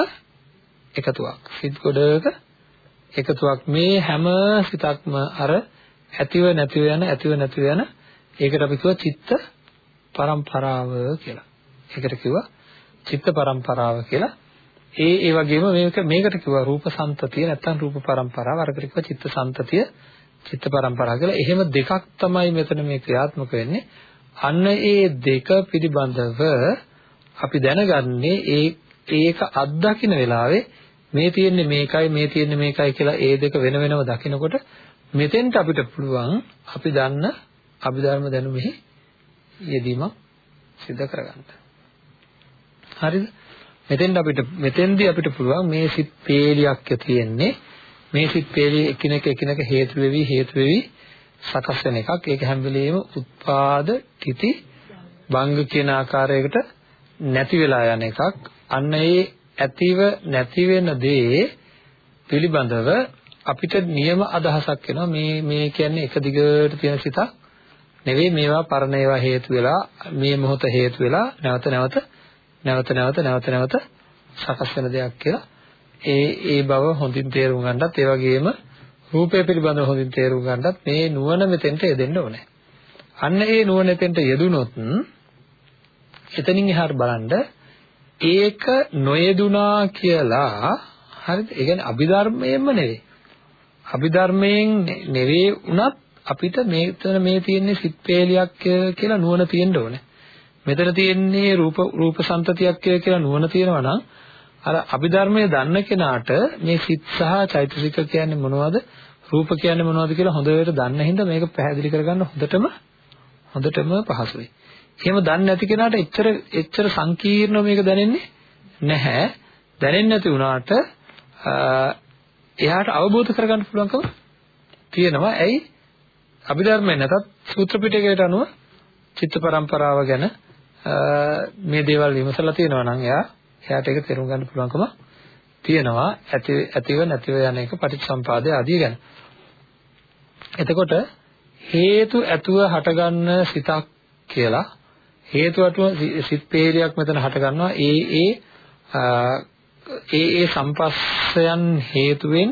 එකතුවක්. සිත් ගොඩක එකතුවක් මේ හැම සිතක්ම අර ඇතිව නැතිව යන ඇතිව නැතිව යන ඒකට අපි කිව්වා චිත්ත පරම්පරාව කියලා. ඒකට කිව්වා චිත්ත පරම්පරාව කියලා. ඒ ඒ වගේම මේක මේකට කිව්වා රූප සම්තතිය නැත්නම් රූප පරම්පරාව. අරකට කිව්වා චිත්ත සම්තතිය චිත්ත පරම්පරා කියලා. එහෙම දෙකක් තමයි මෙතන මේ ක්‍රියාත්මක වෙන්නේ. අන්න ඒ දෙක පිළිබඳව අපි දැනගන්නේ ඒ ඒක අත්දකින්න වෙලාවේ මේ තියෙන්නේ මේකයි මේ තියෙන්නේ මේකයි කියලා ඒ දෙක වෙන වෙනම දකිනකොට මෙතෙන්ට අපිට පුළුවන් අපි දන්න අභිධර්ම දැනුමෙහි යෙදීමක් සිදු කරගන්න. හරිද? මෙතෙන්ට අපිට මෙතෙන්දී අපිට පුළුවන් මේ සිත් පේලියක් තියෙන්නේ මේ සිත් වේලී එකිනෙක එකිනෙක හේතු වෙවි හේතු වෙවි සකස් වෙන එකක්. ඒක හැම වෙලෙම උත්පාද තිති භංග කියන ආකාරයකට නැති වෙලා යන එකක්. අන්න ඒ ඇතිව නැති වෙන දේ පිළිබඳව අපිට නියම අදහසක් එනවා. මේ මේ කියන්නේ එක දිගට තියෙන සිතක් නෙවෙයි. මේවා පරණ ඒවා හේතු වෙලා මේ මොහොත හේතු වෙලා නැවත නැවත නැවත නැවත නැවත නැවත සකස් වෙන දෙයක් කියලා. ඒ ඒ බව හොඳින් තේරුම් ගන්නත් ඒ වගේම රූපය පිළිබඳව හොඳින් තේරුම් ගන්නත් මේ නුවණ මෙතෙන්ට යෙදෙන්න ඕනේ. අන්න ඒ නුවණ එතෙන්ට යෙදුනොත් එතනින් එහාට බලන්න ඒක නොයදුනා කියලා හරිද? ඒ කියන්නේ අභිධර්මයෙන්ම නෙවෙයි. අභිධර්මයෙන් නෙවෙයි වුණත් අපිට මේතන මේ තියෙන්නේ සිත් පේලියක් කියලා නුවණ තියෙන්න ඕනේ. මෙතන තියෙන්නේ රූප රූප සම්තතියක් කියලා නුවණ තියෙනවා නම් අර අභිධර්මයේ දන්න කෙනාට මේ සිත් සහ චෛතසික කියන්නේ මොනවද? රූප කියන්නේ මොනවද කියලා හොඳට දන්න හින්දා මේක පැහැදිලි කරගන්න හොඳටම හොඳටම පහසුයි. එහෙම දන්නේ නැති කෙනාට එච්චර එච්චර සංකීර්ණව මේක දැනෙන්නේ නැහැ. දැනෙන්නේ නැති වුණාට එයාට අවබෝධ කරගන්න පුළුවන්කම තියෙනවා. ඇයි? අභිධර්මයේ නැතත් සූත්‍ර පිටකයට අනුව චිත්ත පරම්පරාව ගැන මේ දේවල් විමසලා තියෙනවා නම් එයා එයාට ඒක තේරුම් ගන්න පුළුවන්කම තියෙනවා ඇති ඇතිව නැතිව යන එක පටිච්චසම්පාදයේ ආදී ගැන. එතකොට හේතු ඇතුව හටගන්න සිතක් කියලා. හේතු ඇතුව සිත් පේරියක් මෙතන හටගන්නවා. ඒ ඒ ඒ ඒ සම්පස්සයන් හේතුවෙන්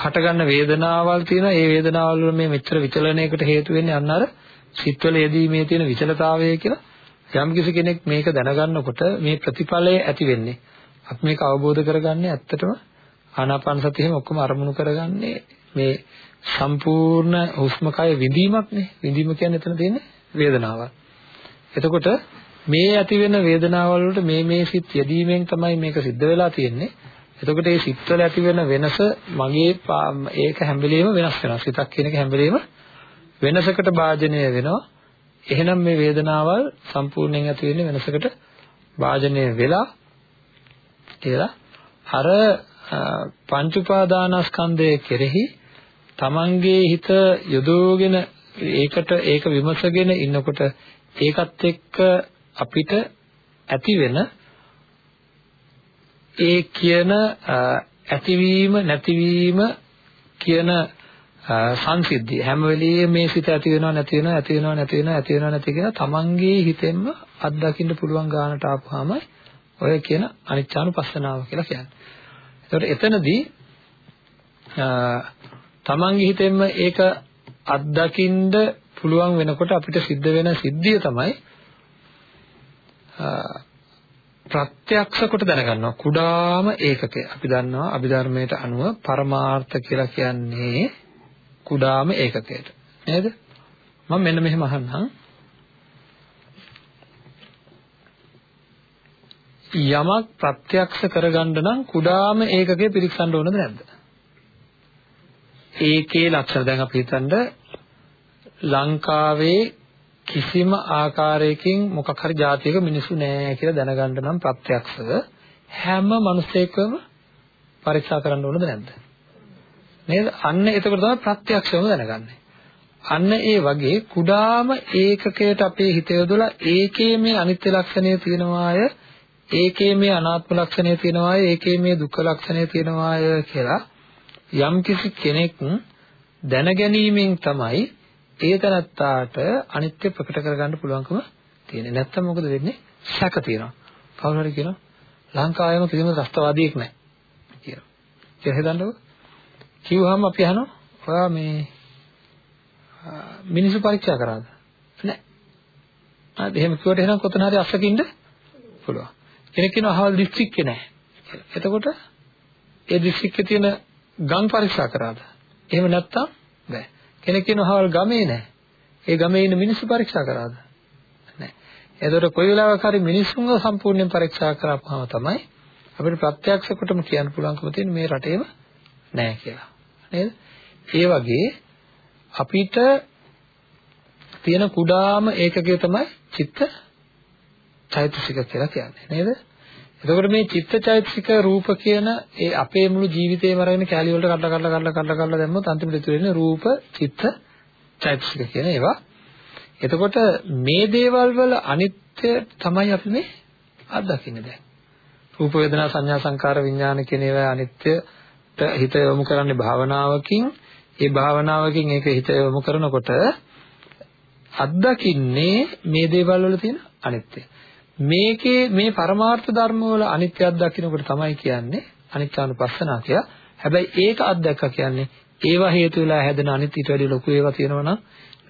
හටගන්න වේදනාවල් තියෙනවා. ඒ වේදනාවල් වල මේ මෙච්චර විචලනයකට හේතු වෙන්නේ අන්න අර සිත්වල යෙදීමේ තියෙන විචලතාවය කියලා යම් කිසි කෙනෙක් මේක දැනගන්නකොට මේ ප්‍රතිඵලය ඇති වෙන්නේ. අපි මේක අවබෝධ කරගන්නේ ඇත්තටම ආනාපාන සතියෙම ඔක්කොම අරමුණු කරගන්නේ මේ සම්පූර්ණ හුස්ම කය විඳීමක් නේ. විඳීම කියන්නේ එතන තියෙන්නේ වේදනාවක්. එතකොට මේ ඇති වෙන වේදනාවල් වලට මේ මේ සිත් යෙදීමෙන් තමයි මේක සිද්ධ වෙලා තියෙන්නේ. එතකොට මේ සිත්වල ඇති වෙන වෙනස මගේ ඒක හැම වෙලෙම වෙනස් වෙනවා. සිතක් කියන එක හැම වෙලෙම වෙනසකට භාජනය වෙනවා. එහෙනම් මේ වේදනාවල් සම්පූර්ණයෙන් ඇති වෙන්නේ වෙනසකට භාජනය වෙලා කියලා. අර පංච උපාදානස්කන්ධය කෙරෙහි තමන්ගේ හිත යොදවගෙන ඒකට ඒක විමසගෙන ඉන්නකොට ඒකත් එක්ක අපිට ඇති වෙන ඒ කියන ඇතිවීම නැතිවීම කියන සංසිද්ධිය හැම වෙලෙම මේ සිත ඇති වෙනව නැති වෙනව ඇති වෙනව නැති වෙනව ඇති වෙනව නැති කියන තමන්ගේ හිතෙන්ම අත්දකින්න පුළුවන් ගානට ආපුවාම ඔය කියන අනිච්චානුපස්සනාව කියලා කියන්නේ. ඒතකොට එතනදී තමන්ගේ හිතෙන්ම ඒක අත්දකින්න පුළුවන් වෙනකොට අපිට සිද්ධ වෙන සිද්ධිය තමයි ප්‍රත්‍යක්ෂ කොට දැනගන්නවා කුඩාම ඒකකය. අපි දන්නවා අභිධර්මයට අනුව පරමාර්ථ කියලා කියන්නේ කුඩාම ඒකකයට. නේද? මම මෙන්න මෙහෙම අහන්නම්. යමක් ප්‍රත්‍යක්ෂ කරගන්න නම් කුඩාම ඒකකය පිරික්සන්න ඕනද නැද්ද? ඒකේ ලක්ෂණ දැන් අපි හිතන්න ලංකාවේ කිසිම ආකාරයකින් මොකක් හරි જાතියක මිනිස්සු නැහැ කියලා දැනගන්න නම් ප්‍රත්‍යක්ෂව හැම මිනිසෙකම පරීක්ෂා කරන්න ඕනද නැද්ද? නේද? අන්න එතකොට තමයි ප්‍රත්‍යක්ෂවම දැනගන්නේ. අන්න ඒ වගේ කුඩාම ඒකකයට අපේ හිත යොදලා ඒකේ මේ අනිත්‍ය ලක්ෂණය තියෙනවාය ඒකේ මේ අනාත්ම ලක්ෂණය තියෙනවාය ඒකේ මේ දුක්ඛ ලක්ෂණය තියෙනවාය කියලා යම්කිසි කෙනෙක් දැනගැනීමෙන් තමයි ඒ තනත්තාට අනිත්‍ය ප්‍රකට කරගන්න පුළුවන්කම තියෙන්නේ. නැත්තම් මොකද වෙන්නේ? සැක තියෙනවා. කවුරු හරි කියනවා ලංකාවේම කිසිම ත්‍ස්තවාදියෙක් නැහැ කියලා. කියලා හිතන්නකෝ. කිව්වහම අපි අහනවා ඔයා මේ මිනිස්සු පරීක්ෂා කරාද? නැහැ. ආ එහෙම කිව්වට එහෙනම් කොතන හරි අස්සකින්ද පුළුවන්. කෙනෙක් කියනවා අහවල් දිස්ත්‍රික්කේ නැහැ. එතකොට ඒ දිස්ත්‍රික්කේ තියෙන ගම් පරීක්ෂා කරාද? එහෙම නැත්තම් බෑ. කෙනෙක් කියනවා අහවල් ගමේ නැහැ. ඒ ගමේ ඉන්න මිනිස්සු පරීක්ෂා කරාද? නැහැ. එතකොට කොයි වෙලාවක හරි මිනිස්සුන්ව සම්පූර්ණයෙන් පරීක්ෂා කරාපුවම තමයි අපිට ප්‍රත්‍යක්ෂ කොටම කියන්න පුළුවන්කම තියෙන මේ රටේම නැහැ කියලා. නේද? ඒ වගේ අපිට තියෙන කුඩාම ඒකකය තමයි චිත්ත චෛතසික කියලා කියන්නේ නේද? එතකොට මේ චිත්තචෛතසික රූප කියන ඒ අපේ මුළු ජීවිතේම අරගෙන කැලි වලට කඩලා කඩලා කඩලා කඩලා කඩලා දැම්මොත් අන්තිමට ඉතුරු වෙන්නේ රූප චිත්ත චෛතසික කියන ඒවා. එතකොට මේ දේවල් වල අනිත්‍ය තමයි අපි මේ අත්දකින්නේ දැන්. රූප වේදනා සංඥා සංකාර විඥාන කියන ඒවා අනිත්‍යට හිත යොමු කරන්නේ භාවනාවකින්. ඒ භාවනාවකින් ඒක හිත යොමු කරනකොට අත්දකින්නේ මේ දේවල් වල තියෙන අනිත්‍යය. මේකේ මේ පරමාර්ථ ධර්ම වල අනිත්‍යයක් දකින්නකොට තමයි කියන්නේ අනිත්‍යානුපස්සනා කියලා. හැබැයි ඒක අත්දැක්කා කියන්නේ ඒවා හේතු වෙලා හැදෙන අනිත් ඊට වැඩි ලොකු ඒවා තියෙනවා නම්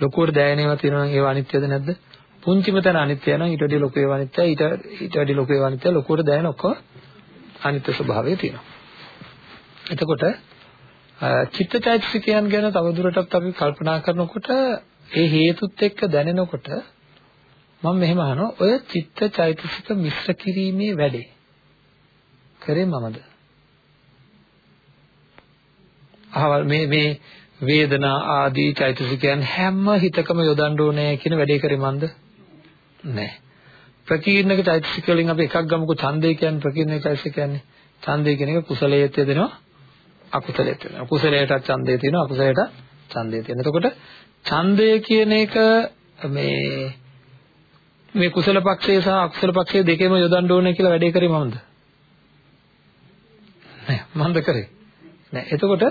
ලොකුවට දැනෙන ඒවා තියෙනවා නම් ඒවා අනිත්‍යද නැද්ද? පුංචිම තැන අනිත්‍ය නම් ඊට වඩා ලොකු ඒවා අනිත්‍යයි ඊට ඊට වඩා ලොකු ඒවා අනිත්‍යයි ලොකුවට දැනෙන ඔක්කොම අනිත්‍ය ස්වභාවය තියෙනවා. එතකොට චිත්තචෛතසිකයන් ගැන තවදුරටත් අපි කල්පනා කරනකොට ඒ හේතුත් එක්ක දැනෙනකොට මම මෙහෙම අහනවා ඔය චිත්තචෛතසික මිශ්‍ර කිරීමේ වැඩේ කරේ මමද? අහවල් මේ මේ වේදනා ආදී චෛතසිකයන් හැම හිතකම යොදන්න ඕනේ කියන වැඩේ කරේ මන්ද? නැහැ. ප්‍රකීර්ණක චෛතසික වලින් අපි එකක් ගමුකෝ ඡන්දය කියන්නේ ප්‍රකීර්ණක චෛතසික කියන්නේ. ඡන්දය කියන එක කුසලයට යදෙනවා අකුසලයට යදෙනවා. කුසලයටත් ඡන්දය තියෙනවා අකුසලයට ඡන්දය තියෙනවා. එතකොට ඡන්දය කියන එක මේ මේ කුසල පක්ෂය සහ අකුසල පක්ෂය දෙකේම යොදන්න ඕනේ කියලා වැඩේ කරේ මමද? නෑ මන්ද කරේ. නෑ එතකොට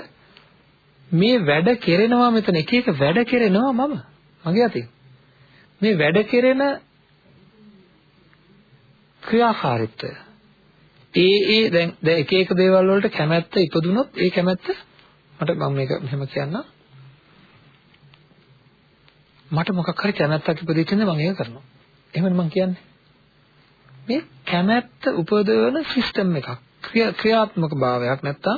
මේ වැඩ කෙරෙනවා මෙතන එක එක වැඩ කෙරෙනවා මම මගේ අතින්. මේ වැඩ කෙරෙන ක්‍රියාකාරීත්වය. ඒ ඒ දැන් දැන් එක එක දේවල් වලට කැමැත්ත ඉපදුනොත් ඒ කැමැත්ත මට මම මේක මෙහෙම කියන්නම්. මට මොකක් හරි කැමැත්තක් ඉපදිච්ච ඉඳන් මම ඒක කරනවා. එහෙමද මම කියන්නේ? මේ කැමැත්ත උපදවන සිස්ටම් එකක්. ක්‍රියාත්මක භාවයක් නැත්තම්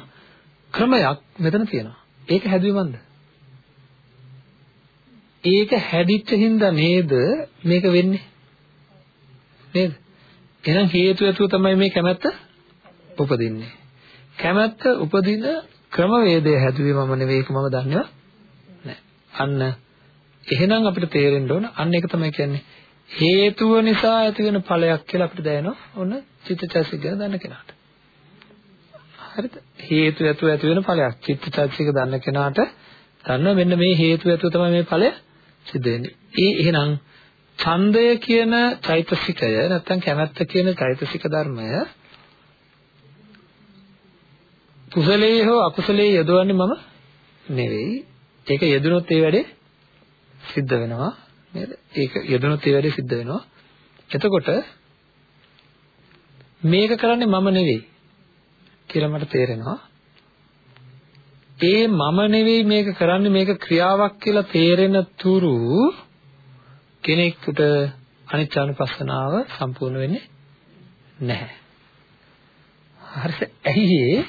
ක්‍රමයක් මෙතන තියෙනවා. ඒක හැදුවේ මන්ද? ඒක හැදිච්ච හින්දා නේද මේක වෙන්නේ? නේද? එහෙනම් හේතු ඇතුව තමයි මේ කැමැත්ත උපදින්නේ. කැමැත්ත උපදින ක්‍රමවේදය හැදුවේ මම නෙවෙයි ඒක මම දන්නේව නැහැ. අන්න එහෙනම් අපිට තේරෙන්න ඕන අන්න ඒක තමයි කියන්නේ හේතුව නිසා ඇති වෙන ඵලයක් කියලා අපිට දැනෙනවා. ඔන්න චිත්තචෛතසික ගැන දන්න කෙනාට. හරිද? හේතු ඇතුව ඇති වෙන ඵලයක්. චිත්තචෛතසික දන්න කෙනාට දන්නවා මෙන්න මේ හේතු ඇතුව තමයි මේ ඵලය සිද්ධ වෙන්නේ. ඒ එහෙනම් ඡන්දය කියන චෛතසිකය නැත්නම් කැමැත්ත කියන චෛතසික ධර්මය කුසලයේ හෝ අකුසලයේ යොදවන්නේ මම නෙවෙයි. ඒක යෙදුනොත් ඒ වැඩේ සිද්ධ වෙනවා නේද? ඒක යෙදුනොත් ඒ වැඩේ සිද්ධ වෙනවා. එතකොට මේක කරන්නේ මම නෙවෙයි කියලා මට තේරෙනවා. ඒ මම නෙවෙයි මේක කරන්නේ මේක ක්‍රියාවක් කියලා තේරෙන තුරු කෙනෙකුට අනිච්චානුපස්සනාව සම්පූර්ණ වෙන්නේ නැහැ. හරිද? ඇයි ඒ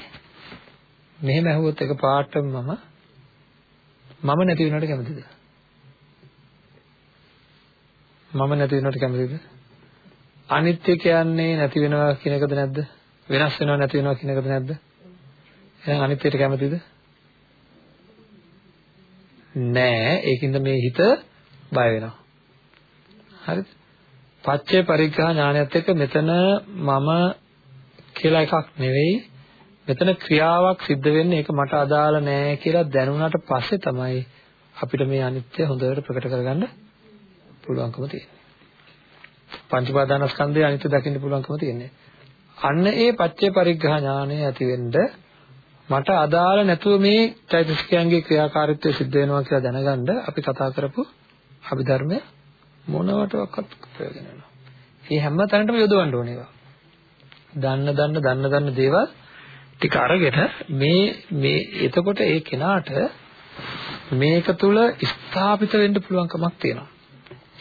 මෙහෙම ඇහුවොත් එක පාටම මම මම නැති වෙනවට කැමතිද? මම නැති වෙනවට කැමතිද? අනිත්‍ය කියන්නේ නැති වෙනවා කියන එකද නැද්ද? වෙනස් වෙනවා නැති වෙනවා කියන එකද නැද්ද? එහෙනම් අනිත්‍යයට කැමතිද? නෑ ඒකින්ද මේ හිත බය වෙනවා. හරිද? පච්චේ පරිග්‍රහ ඥානයත් එක්ක මෙතන මම කියලා එකක් නෙවෙයි මෙතන ක්‍රියාවක් සිද්ධ වෙන්නේ ඒක මට අදාළ නෑ කියලා දැනුණාට පස්සේ තමයි අපිට මේ අනිත්‍ය හොඳට ප්‍රකට කරගන්න පුළුවන්කම තියෙන්නේ. පංච පාදානස්කන්ධයේ අනිත්‍ය දකින්න පුළුවන්කම තියෙන්නේ. අන්න ඒ පච්චේ පරිග්‍රහ ඥානය ඇති වෙන්න මට අදාළ නැතුව මේ චෛතසිකයන්ගේ ක්‍රියාකාරීත්වය සිද්ධ වෙනවා කියලා දැනගන්න අපි කතා කරපු අභිධර්මය මොනවටවත් ප්‍රයෝජන වෙනවා. මේ හැම තැනටම යොදවන්න ඕනේ ඒවා. දන්න දන්න දන්න දන්න දේවල් ටික අරගෙන මේ මේ එතකොට ඒ කෙනාට මේක තුල ස්ථාපිත වෙන්න පුළුවන්කමක් තියෙනවා.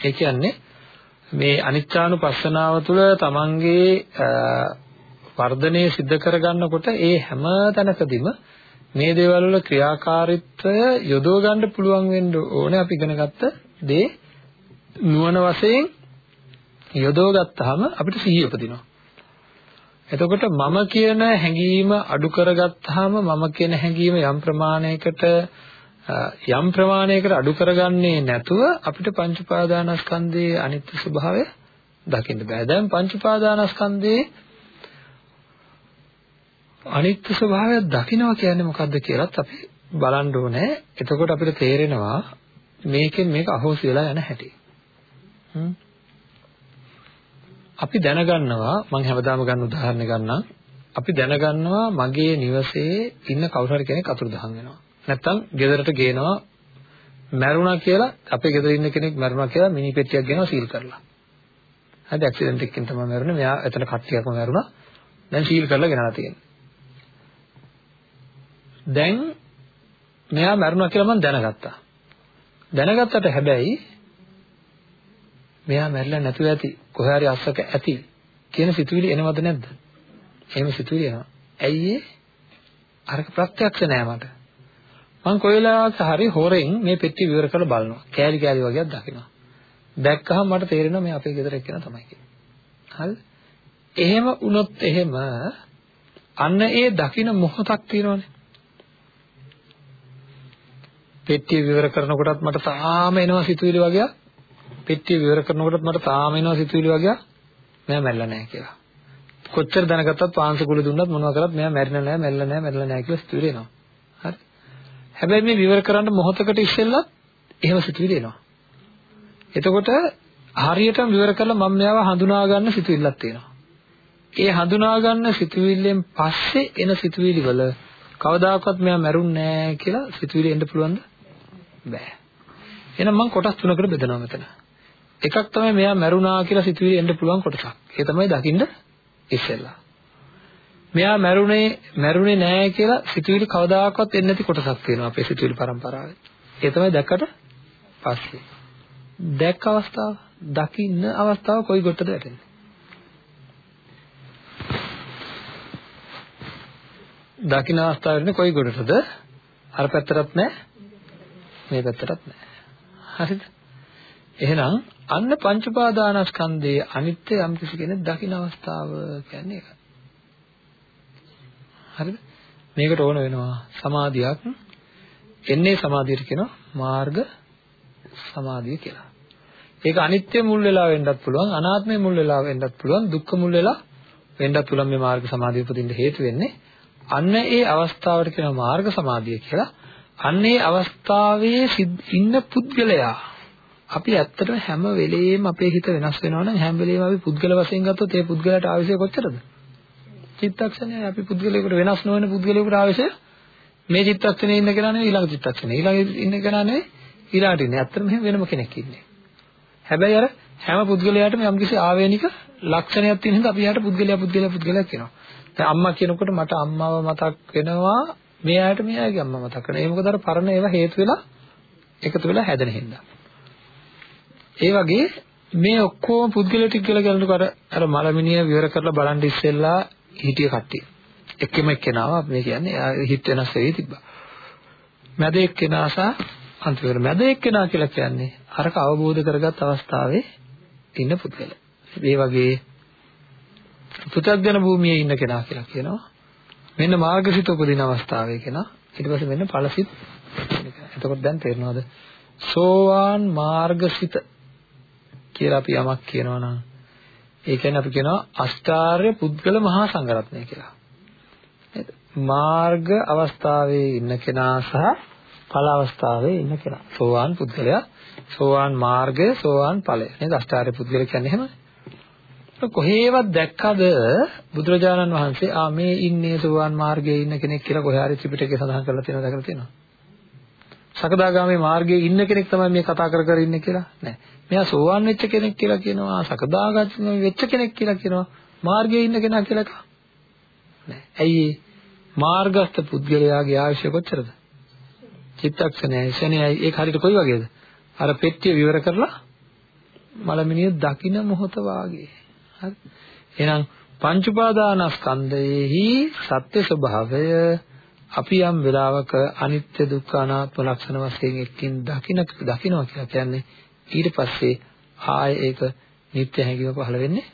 ඒ කියන්නේ මේ අනිච්චානුපස්සනාව තුළ තමන්ගේ වර්ධනය සිද්ධ කරගන්නකොට ඒ හැම තැනකදීම මේ දේවල් වල ක්‍රියාකාරීත්වය යොදව ගන්න පුළුවන් වෙන්න ඕනේ අපි ඉගෙනගත්ත දේ නුවණ වශයෙන් යොදව ගත්තාම අපිට සිහිය උපදිනවා. එතකොට මම කියන හැඟීම අඩු කරගත්තාම මම කියන හැඟීම යම් ප්‍රමාණයකට යම් ප්‍රමාණයකට අඩු කරගන්නේ නැතුව අපිට පංච උපාදානස්කන්ධයේ අනිත්‍ය ස්වභාවය දකින්න බෑ. දැන් පංච උපාදානස්කන්ධයේ අනිත්‍ය ස්වභාවය දකිනවා කියන්නේ මොකද්ද කියලාත් අපි බලන්න ඕනේ. එතකොට අපිට තේරෙනවා මේකෙන් මේක අහෝසි වෙලා යන හැටි. අපි දැනගන්නවා මම හැමදාම ගන්න උදාහරණ ගන්නම්. අපි දැනගන්නවා මගේ නිවසේ ඉන්න කවුරු හරි කෙනෙක් අතුරුදහන් වෙනවා. නැත්තම් ගෙදරට ගේනවා මැරුණා කියලා අපේ ගෙදර ඉන්න කෙනෙක් මැරුණා කියලා මිනි පෙට්ටියක් ගෙනවා සීල් කරලා. හරි ඇක්සිඩන්ට් එකකින් තමයි මැරුණේ. මෙයා එතන කට්ටියක්ම මැරුණා. දැන් සීල් කරලා ගෙනලා තියෙනවා. දැන් මෙයා මැරුණා කියලා මම දැනගත්තා. දැනගත්තට හැබැයි මෙයා මැරිලා නැතුව ඇති කොහේ හරි අස්සක ඇති කියන සිතුවිලි එනවද නැද්ද? එහෙම සිතුවිලි එනවා. ඇයි ඒ? අරක ප්‍රත්‍යක්ෂ නෑ මට. මං කොයිලාක හරි හොරෙන් මේ පෙට්ටිය විවර කරලා බලනවා. කෑලි කෑලි වගේක් දකිනවා. දැක්කහම මට තේරෙනවා මේ අපේ ගෙදර එක්කෙනා තමයි කියලා. හරිද? එහෙම වුණොත් එහෙම අන්න ඒ දකින මොහොතක් තියෙනවනේ. පෙට්ටිය විවර කරනකොටත් මට තාම එනවා සිතුවිලි වගේ. පෙට්ටිය විවර කරනකොටත් මට තාම එනවා සිතුවිලි වගේ. මම මැරෙලා නැහැ කියලා. කොච්චර දැනගත්තත් පාංශකුල දුන්නත් මොනවා කරත් මෙයා මැරෙලා නැහැ, මැරෙලා නැහැ, මැරෙලා නැහැ කියලා සිතුවිලි එනවා. හරි. හැබැයි මේ විවර කරන්න මොහොතකට ඉස්සෙල්ලා එහෙම සිතුවිලි එනවා. එතකොට හරියටම විවර කළා මම මෙයාව හඳුනා ගන්න සිතුවිල්ලක් තියෙනවා. ඒ හඳුනා ගන්න සිතුවිල්ලෙන් පස්සේ එන සිතුවිලි වල කවදාකවත් මෙයා මැරුන්නේ නැහැ කියලා සිතුවිලි එන්න පුළුවන්ද? බෑ. එහෙනම් මම කොටස් තුනකට බෙදනවා මෙතන. එකක් තමයි මෙයා මැරුණා කියලා සිතුවිලි එන්න පුළුවන් කොටසක්. ඒ තමයි දකින්න ඉස්සෙල්ලා. මෙයා මැරුණේ මැරුණේ නැහැ කියලා සිතුවිලි කවදාකවත් එන්නේ නැති කොටසක් තියෙනවා අපේ සිතුවිලි පරම්පරාවේ. ඒ තමයි දැක්කට පස්සේ. දැක්ක අවස්ථාව, දකින්න අවස්ථාව කොයි කොටද වැටෙන්නේ? දකින්න අවස්ථාවේ කොයි කොටද? අර පැත්තටත් නැහැ. මේ පැත්තටත් නැහැ. හරිද? එහෙනම් අන්න පංච උපාදානස්කන්ධයේ අනිත්‍ය යම් කිසි කෙනෙක් දකින අවස්ථාව කියන්නේ ඒක. හරිද? මේකට ඕන වෙනවා සමාධියක්. එන්නේ සමාධියට කියනවා මාර්ග සමාධිය කියලා. ඒක අනිත්‍ය මුල් වෙලා වෙන්නත් පුළුවන්, අනාත්මය මුල් වෙලා වෙන්නත් පුළුවන්, දුක්ඛ මුල් වෙලා වෙන්නත් පුළුවන් මේ මාර්ග සමාධිය උපදින්න හේතු වෙන්නේ. අන්න ඒ අවස්ථාවට කියනවා මාර්ග සමාධිය කියලා. අන්න ඒ අවස්ථාවේ ඉන්න පුද්ගලයා අපි ඇත්තටම හැම වෙලෙම අපේ හිත වෙනස් වෙනවා නම් හැම වෙලෙම අපි පුද්ගල වශයෙන් ගත්තොත් ඒ පුද්ගලයාට ආවශ්‍ය කොච්චරද? චිත්තක්ෂණය අපි පුද්ගලයෙකුට වෙනස් නොවන පුද්ගලයෙකුට ආවශ්‍ය මේ චිත්තක්ෂණේ ඉන්න කෙනා නෙවෙයි ඊළඟ චිත්තක්ෂණේ ඊළඟ ඉන්න කෙනා නෙවෙයි ඊළාට ඉන්නේ. ඇත්තටම එහෙම වෙනම කෙනෙක් ඉන්නේ. හැබැයි අර හැම පුද්ගලයාටම යම්කිසි ආවේනික ලක්ෂණයක් තියෙන හින්දා අපි යාට පුද්ගලයා පුද්ගලයා පුද්ගලයා කියනවා. දැන් අම්මා කියනකොට මට අම්මව මතක් වෙනවා මේ ආයත මේ ආයගේ අම්මා මතක් කරනවා. ඒ මොකද අර පරණ ඒවා හේතු වෙලා එකතු වෙලා හැදෙන හින්දා. ඒ වගේ මේ ඔක්කොම පුද්ගලයා ටික කියලා කියනකොට අර අර මලමිනිය විවර කරලා බලන් ඉස්සෙල්ලා හිටිය කට්ටිය. එක්කෙම එක්කෙනාව මේ කියන්නේ එයා හිත වෙනස් වෙවි තිබ්බා. මැද එක්කෙනා සහ අන්තිමට මැද එක්කෙනා කියලා කියන්නේ අරක අවබෝධ කරගත් අවස්ථාවේ ඉන්න පුද්ගලයා. ඒ වගේ පුතග්ජන භූමියේ ඉන්න කෙනා කියලා කියනවා. මෙන්න මාර්ගසිත උපදින අවස්ථාවේ කෙනා ඊට පස්සේ මෙන්න ඵලසිත. එතකොට දැන් තේරෙනවද? සෝවාන් මාර්ගසිත කියලා අපි යමක් කියනවා නම් ඒ කියන්නේ අපි කියනවා අෂ්ටාර්ය පුද්ගල මහා සංඝරත්නය කියලා. නේද? මාර්ග අවස්ථාවේ ඉන්න කෙනා සහ ඵල අවස්ථාවේ ඉන්න කෙනා. සෝවාන් පුද්ගලයා සෝවාන් මාර්ගය සෝවාන් ඵලය. නේද? අෂ්ටාර්ය පුද්ගල කියන්නේ එහෙමයි. කොහේවත් දැක්කද බුදුරජාණන් වහන්සේ ආ මේ ඉන්නේ සෝවාන් මාර්ගයේ ඉන්න කෙනෙක් කියලා කොහේ හරි ත්‍රිපිටකේ සඳහන් කරලා තියෙනවද දැකලා තියෙනවද? සකදාගාමී මාර්ගයේ ඉන්න කෙනෙක් තමයි මේ කතා කර කර ඉන්නේ කියලා නෑ. මෙයා සෝවාන් වෙච්ච කෙනෙක් කියලා කියනවා, සකදාගාමී වෙච්ච කෙනෙක් කියලා කියනවා, මාර්ගයේ ඉන්න කෙනා කියලා කියනවා. නෑ. ඇයි මාර්ගස්ත පුද්ගලයාගේ ආයුෂ කොච්චරද? චිත්තක්ෂණයයි ශනේයයි ඒක හරියට කොයි වගේද? අර පෙට්ටිය විවර කරලා මලමිනිය දකින මොහොත වාගේ. හරි. එහෙනම් පංච උපාදානස්කන්ධයේහි සත්‍ය ස්වභාවය අපි යම් වෙලාවක අනිත්‍ය දුක්ඛ අනාත්ම ලක්ෂණ වශයෙන් එක්කින් දකින්න දකින්නවා කියලා කියන්නේ ඊට පස්සේ ආය ඒක නිත්‍ය හැඟීම පහළ වෙන්නේ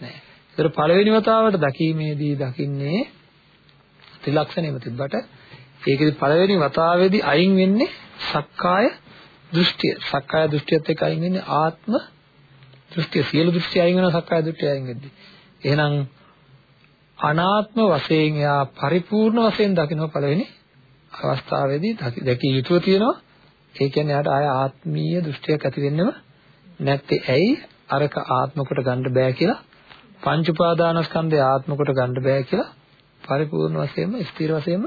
නැහැ. ඒතර පළවෙනි වතාවට දකීමේදී දකින්නේ ත්‍රිලක්ෂණයම තිබ්බට ඒකෙදි පළවෙනි වතාවේදී අයින් වෙන්නේ සක්කාය දෘෂ්ටිය. සක්කාය දෘෂ්ටියත් එක්ක අයින් වෙන්නේ ආත්ම දෘෂ්ටිය. සියලු දෘෂ්ටි අයින් වෙනවා සක්කාය දෘෂ්ටිය අයින් වෙද්දී. එහෙනම් අනාත්ම වශයෙන් එයා පරිපූර්ණ වශයෙන් දකින්න පළවෙනි අවස්ථාවේදී දැකිය යුතුව තියෙනවා. ඒ කියන්නේ එයාට ආය ආත්මීය දෘෂ්ටියක් ඇති වෙන්නම නැත්තේ ඇයි? අරක ආත්ම කොට ගන්න බෑ කියලා පංච උපාදානස්කන්ධය ආත්ම කොට ගන්න බෑ කියලා පරිපූර්ණ වශයෙන්ම ස්ථිර වශයෙන්ම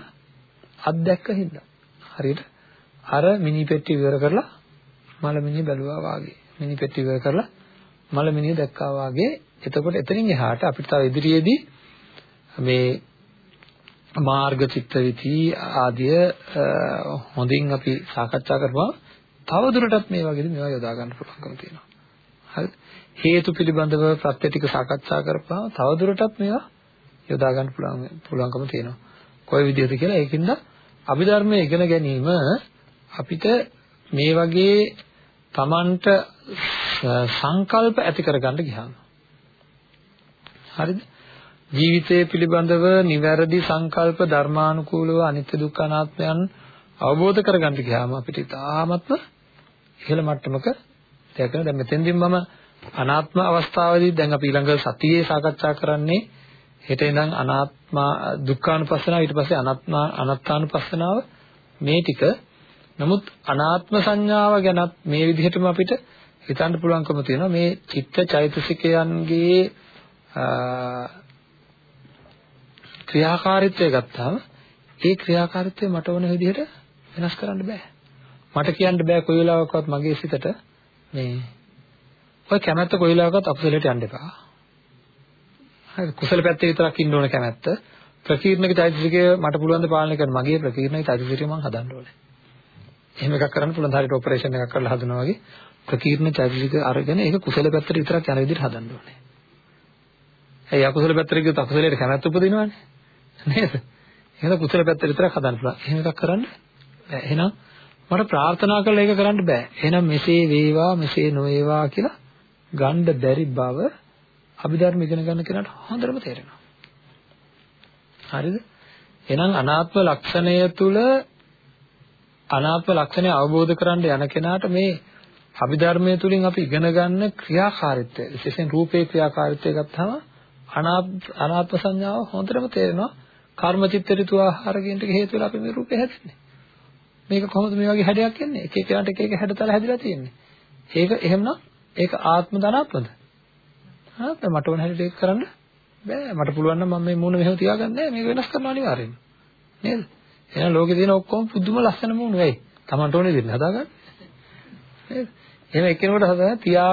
අත්දැක්ක හින්දා. හරියට අර මිනි පෙට්ටිය ඉවර කරලා මල මිනිහ බැලුවා වාගේ. මිනි පෙට්ටිය ඉවර කරලා මල මිනිහ දැක්කා වාගේ. එතකොට එතනින් එහාට අපිට තව ඉදිරියේදී මේ මාර්ග චිත්ත විති ආදිය හොඳින් අපි සාකච්ඡා කරපුවා තව දුරටත් මේ වගේදී මේවා යොදා ගන්න පුළුවන්කම තියෙනවා. හරිද? හේතු පිළිබඳව ප්‍රත්‍ය ටික සාකච්ඡා කරපුවාම තවදුරටත් මේවා යොදා ගන්න පුළුවන් පුළුවන්කම තියෙනවා. කොයි විදිහද කියලා ඒකින්ද අභිධර්මයේ ඉගෙන ගැනීම අපිට මේ වගේ Tamanට සංකල්ප ඇති කරගන්න ගියාම හරිද ජීවිතය පිළිබඳව නිවැරදි සංකල්ප ධර්මානුකූලව අනිත්‍ය දුක්ඛ අනාත්මයන් අවබෝධ කරගන්න ගියාම අපිට ඉතාමත්ම ඉහළ මට්ටමක දෙයක් වෙනවා. දැන් මෙතෙන්දී මම අනාත්ම අවස්ථාවේදී දැන් අපි ඊළඟ සතියේ සාකච්ඡා කරන්නේ හෙට ඉඳන් අනාත්ම දුක්ඛානුපස්සනාව ඊට පස්සේ අනාත්ම අනාත්තානුපස්සනාව මේ ටික. නමුත් අනාත්ම සංඥාව ගැනත් මේ විදිහටම අපිට හිතන්න පුළුවන්කම තියෙනවා. මේ චිත්ත චෛතසිකයන්ගේ ක්‍රියාකාරීත්වය ගත්තාම ඒ ක්‍රියාකාරීත්වය මට ඕන විදිහට වෙනස් කරන්න බෑ. මට කියන්න බෑ කොයි වෙලාවකවත් මගේ සිතට මේ ඔය කැමැත්ත කොයි වෙලාවකවත් අකුසලයට යන්න එපා. හරි කුසල පැත්තේ විතරක් ඉන්න ඕන කැමැත්ත. ප්‍රකීර්ණක චෛතසිකය මට පුළුවන් ද පාලනය කරන්න මගේ ප්‍රකීර්ණක චෛතසිකය මම හදන්න ඕනේ. එහෙම එකක් කරන්න පුළුවන් හරියට ඔපරේෂන් එකක් කරලා හදනවා වගේ ප්‍රකීර්ණ චෛතසික අරගෙන ඒක කුසල පැත්තට විතරක් යන විදිහට හදන්න ඕනේ. ඇයි අකුසල පැත්තට ගියොත් අකුසලයට කැමැත්ත උපදිනවනේ. නේද? එහෙනම් කුසල පැත්ත විතරක් හදන්න පුළුවන්. එහෙම එකක් කරන්න බෑ. එහෙනම් මට ප්‍රාර්ථනා කරලා ඒක කරන්න බෑ. එහෙනම් මෙසේ වේවා මෙසේ නොවේවා කියලා ගන්න බැරි බව අභිධර්ම ඉගෙන ගන්න කෙනාට හොඳටම තේරෙනවා. හරිද? එහෙනම් අනාත්ම ලක්ෂණය තුල අනාත්ම ලක්ෂණය අවබෝධ කරගන්න යන කෙනාට මේ අභිධර්මයේ තුලින් අපි ඉගෙන ගන්න ක්‍රියාකාරීත්වය විශේෂයෙන් රූපේ ක්‍රියාකාරීත්වය ගත්තාම අනාත්ම සංඥාව හොඳටම තේරෙනවා කර්මචිත්ත ඍතු ආහාර කියන ටික හේතු වෙලා අපි මේ රූපේ හැදෙන්නේ. මේක කොහොමද මේ වගේ හැඩයක් එන්නේ? එක එක යනට එක එක හැඩතල හැදිලා තියෙන්නේ. ඒක එහෙමනම් ඒක ආත්ම ධනාත්මද? හා මට ඕන හැටියට ඒක කරන්න බෑ. මට පුළුවන් නම් මම මේ මූණ මෙහෙම තියාගන්නේ නැහැ. මේක වෙනස් කරනවා අනිවාර්යෙන්ම. නේද? එහෙනම් ලෝකේ තියෙන ඔක්කොම පුදුම ලස්සන මූණ වෙයි. Tamanට ඕනේ විදිහට හදාගන්න. නේද? එහෙනම් එක්කෙනෙකුට හදාගන්න තියා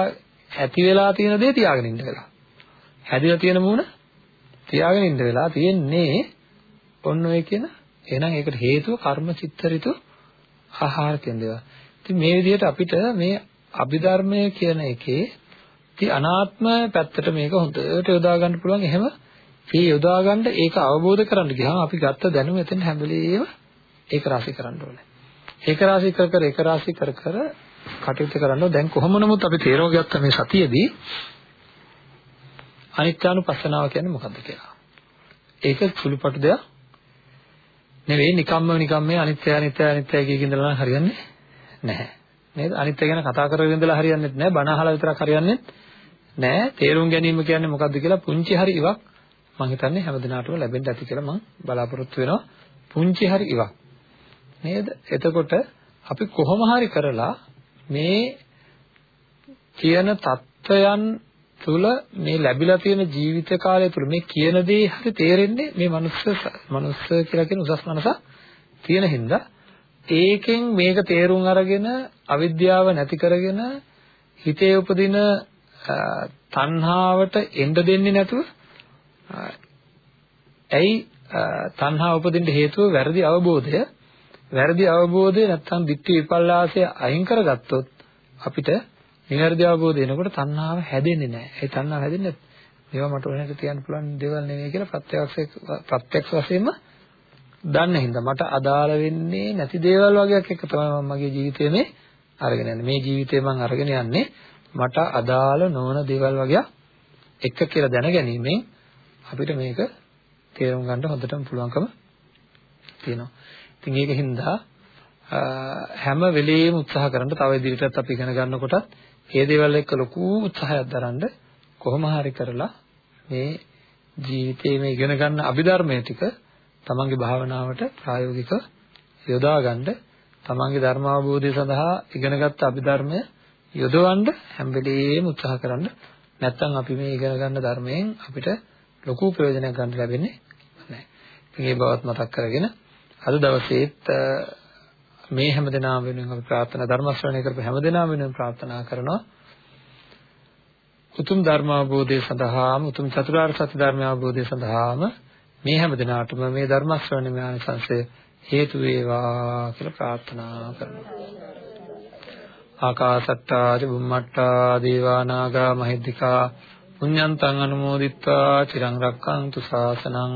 ඇති වෙලා තියෙන දේ තියාගෙන ඉන්න වෙලා. හැදිලා තියෙන මූණ තියාගෙන ඉන්න වෙලා තියෙන්නේ ඔන්න ඔය කියන එහෙනම් ඒකට හේතුව කර්ම චිත්ත ඍතු ආහාර කියන දේවල්. ඉතින් මේ විදිහට අපිට මේ අභිධර්මය කියන එකේ ඉතින් අනාත්ම පැත්තට මේක හොඳට යොදා ගන්න පුළුවන්. එහෙම මේ යොදා ගන්න ඒක අවබෝධ කරගන්න ගියාම අපි ගත්ත දැනුම එතෙන් හැම වෙලෙම ඒක රාශි කරන්න ඕනේ. ඒක රාශි කර කර ඒක රාශි කර කර කටයුතු කරන්න දැන් කොහොම නමුත් අපි තේරුම් ගත්ත මේ සතියේදී අනිත්‍යානුපස්සනාව කියන්නේ මොකක්ද කියලා. ඒක සුළුපටු දෙයක් නෙවෙයි නිකම්ම නිකම් මේ අනිත්‍ය අනිත්‍ය අනිත්‍ය කියන දේ නම් හරියන්නේ නැහැ. නේද? අනිත්‍ය ගැන කතා කරගෙන ඉඳලා හරියන්නේ නැහැ. බණ අහලා විතරක් හරියන්නේ නැහැ. තේරුම් ගැනීම කියන්නේ මොකද්ද කියලා පුංචි හරි ඉවක් මම හිතන්නේ හැම දිනාටම ලැබෙන්න ඇති කියලා මම බලාපොරොත්තු වෙනවා. පුංචි හරි ඉවක්. නේද? එතකොට අපි කොහොම හරි කරලා මේ කියන தত্ত্বයන් තුල මේ ලැබිලා තියෙන ජීවිත කාලය තුල මේ කියන දේ හරි තේරෙන්නේ මේ මනුස්ස මනුස්ස කියලා කියන උසස් මනස තියෙන හින්දා ඒකෙන් මේක තේරුම් අරගෙන අවිද්‍යාව නැති කරගෙන හිතේ උපදින තණ්හාවට එන්න දෙන්නේ නැතුව ඇයි තණ්හාව උපදින්න හේතුව වැරදි අවබෝධය? වැරදි අවබෝධය නැත්නම් ditthi විපල්ලාසය අයින් කරගත්තොත් අපිට නිවැරදි අවබෝධය එනකොට තණ්හාව හැදෙන්නේ නැහැ. ඒ තණ්හාව හැදෙන්නේ මේවා මට ඕනෑමට තියන්න පුළුවන් දේවල් නෙවෙයි කියලා ප්‍රත්‍යක්ෂ ප්‍රත්‍යක්ෂ වශයෙන්ම දන්න හින්දා මට අදාළ වෙන්නේ නැති දේවල් වගේක් එක තමයි මම මගේ ජීවිතේ මේ අරගෙන යන්නේ. මේ ජීවිතේ මම අරගෙන යන්නේ මට අදාළ නොවන දේවල් වගේක් එක කියලා දැනගැනීමෙන් අපිට මේක තේරුම් ගන්න හොඳටම පුළුවන්කම තියෙනවා. ඉතින් ඒකින්ද හැම වෙලෙම උත්සාහ කරන්න තව ඉදිරියටත් අපි ඉගෙන ගන්නකොටත් මේ දේවල් එක්ක ලොකු උත්සාහයක් දරන්න කොහොම හරි කරලා මේ ජීවිතයේ මේ ඉගෙන ගන්න අභිධර්මයේ ටික තමන්ගේ භාවනාවට ප්‍රායෝගික යොදා ගන්න තමන්ගේ ධර්ම අවබෝධය සඳහා ඉගෙනගත්ත අභිධර්මය යොදවන්න හැම වෙලෙම උත්සාහ කරන්න නැත්නම් අපි මේ ඉගෙන ගන්න ධර්මයෙන් අපිට ලොකු ප්‍රයෝජනයක් ගන්න ලැබෙන්නේ නැහැ. ඉතින් ඒ බවත් මතක් කරගෙන අද දවසේත් මේ හැමදෙනාම වෙනුවෙන් අපි ප්‍රාර්ථනා ධර්ම ශ්‍රවණය කරපු හැමදෙනාම වෙනුවෙන් ප්‍රාර්ථනා කරනවා. උතුම් ධර්ම අවබෝධය සඳහාම උතුම් චතුරාර්ය සත්‍ය ධර්ම අවබෝධය සඳහාම මේ හැමදෙනාටම මේ ධර්ම ශ්‍රවණය ඥානසංශය හේතු වේවා කියලා ප්‍රාර්ථනා කරනවා. ආකාසට්ටා චුම්මට්ටා දේවා නාග මහිද්దికා පුඤ්ඤන්තං අනුමෝදිත්වා චිරං රක්ඛන්තු ශාසනං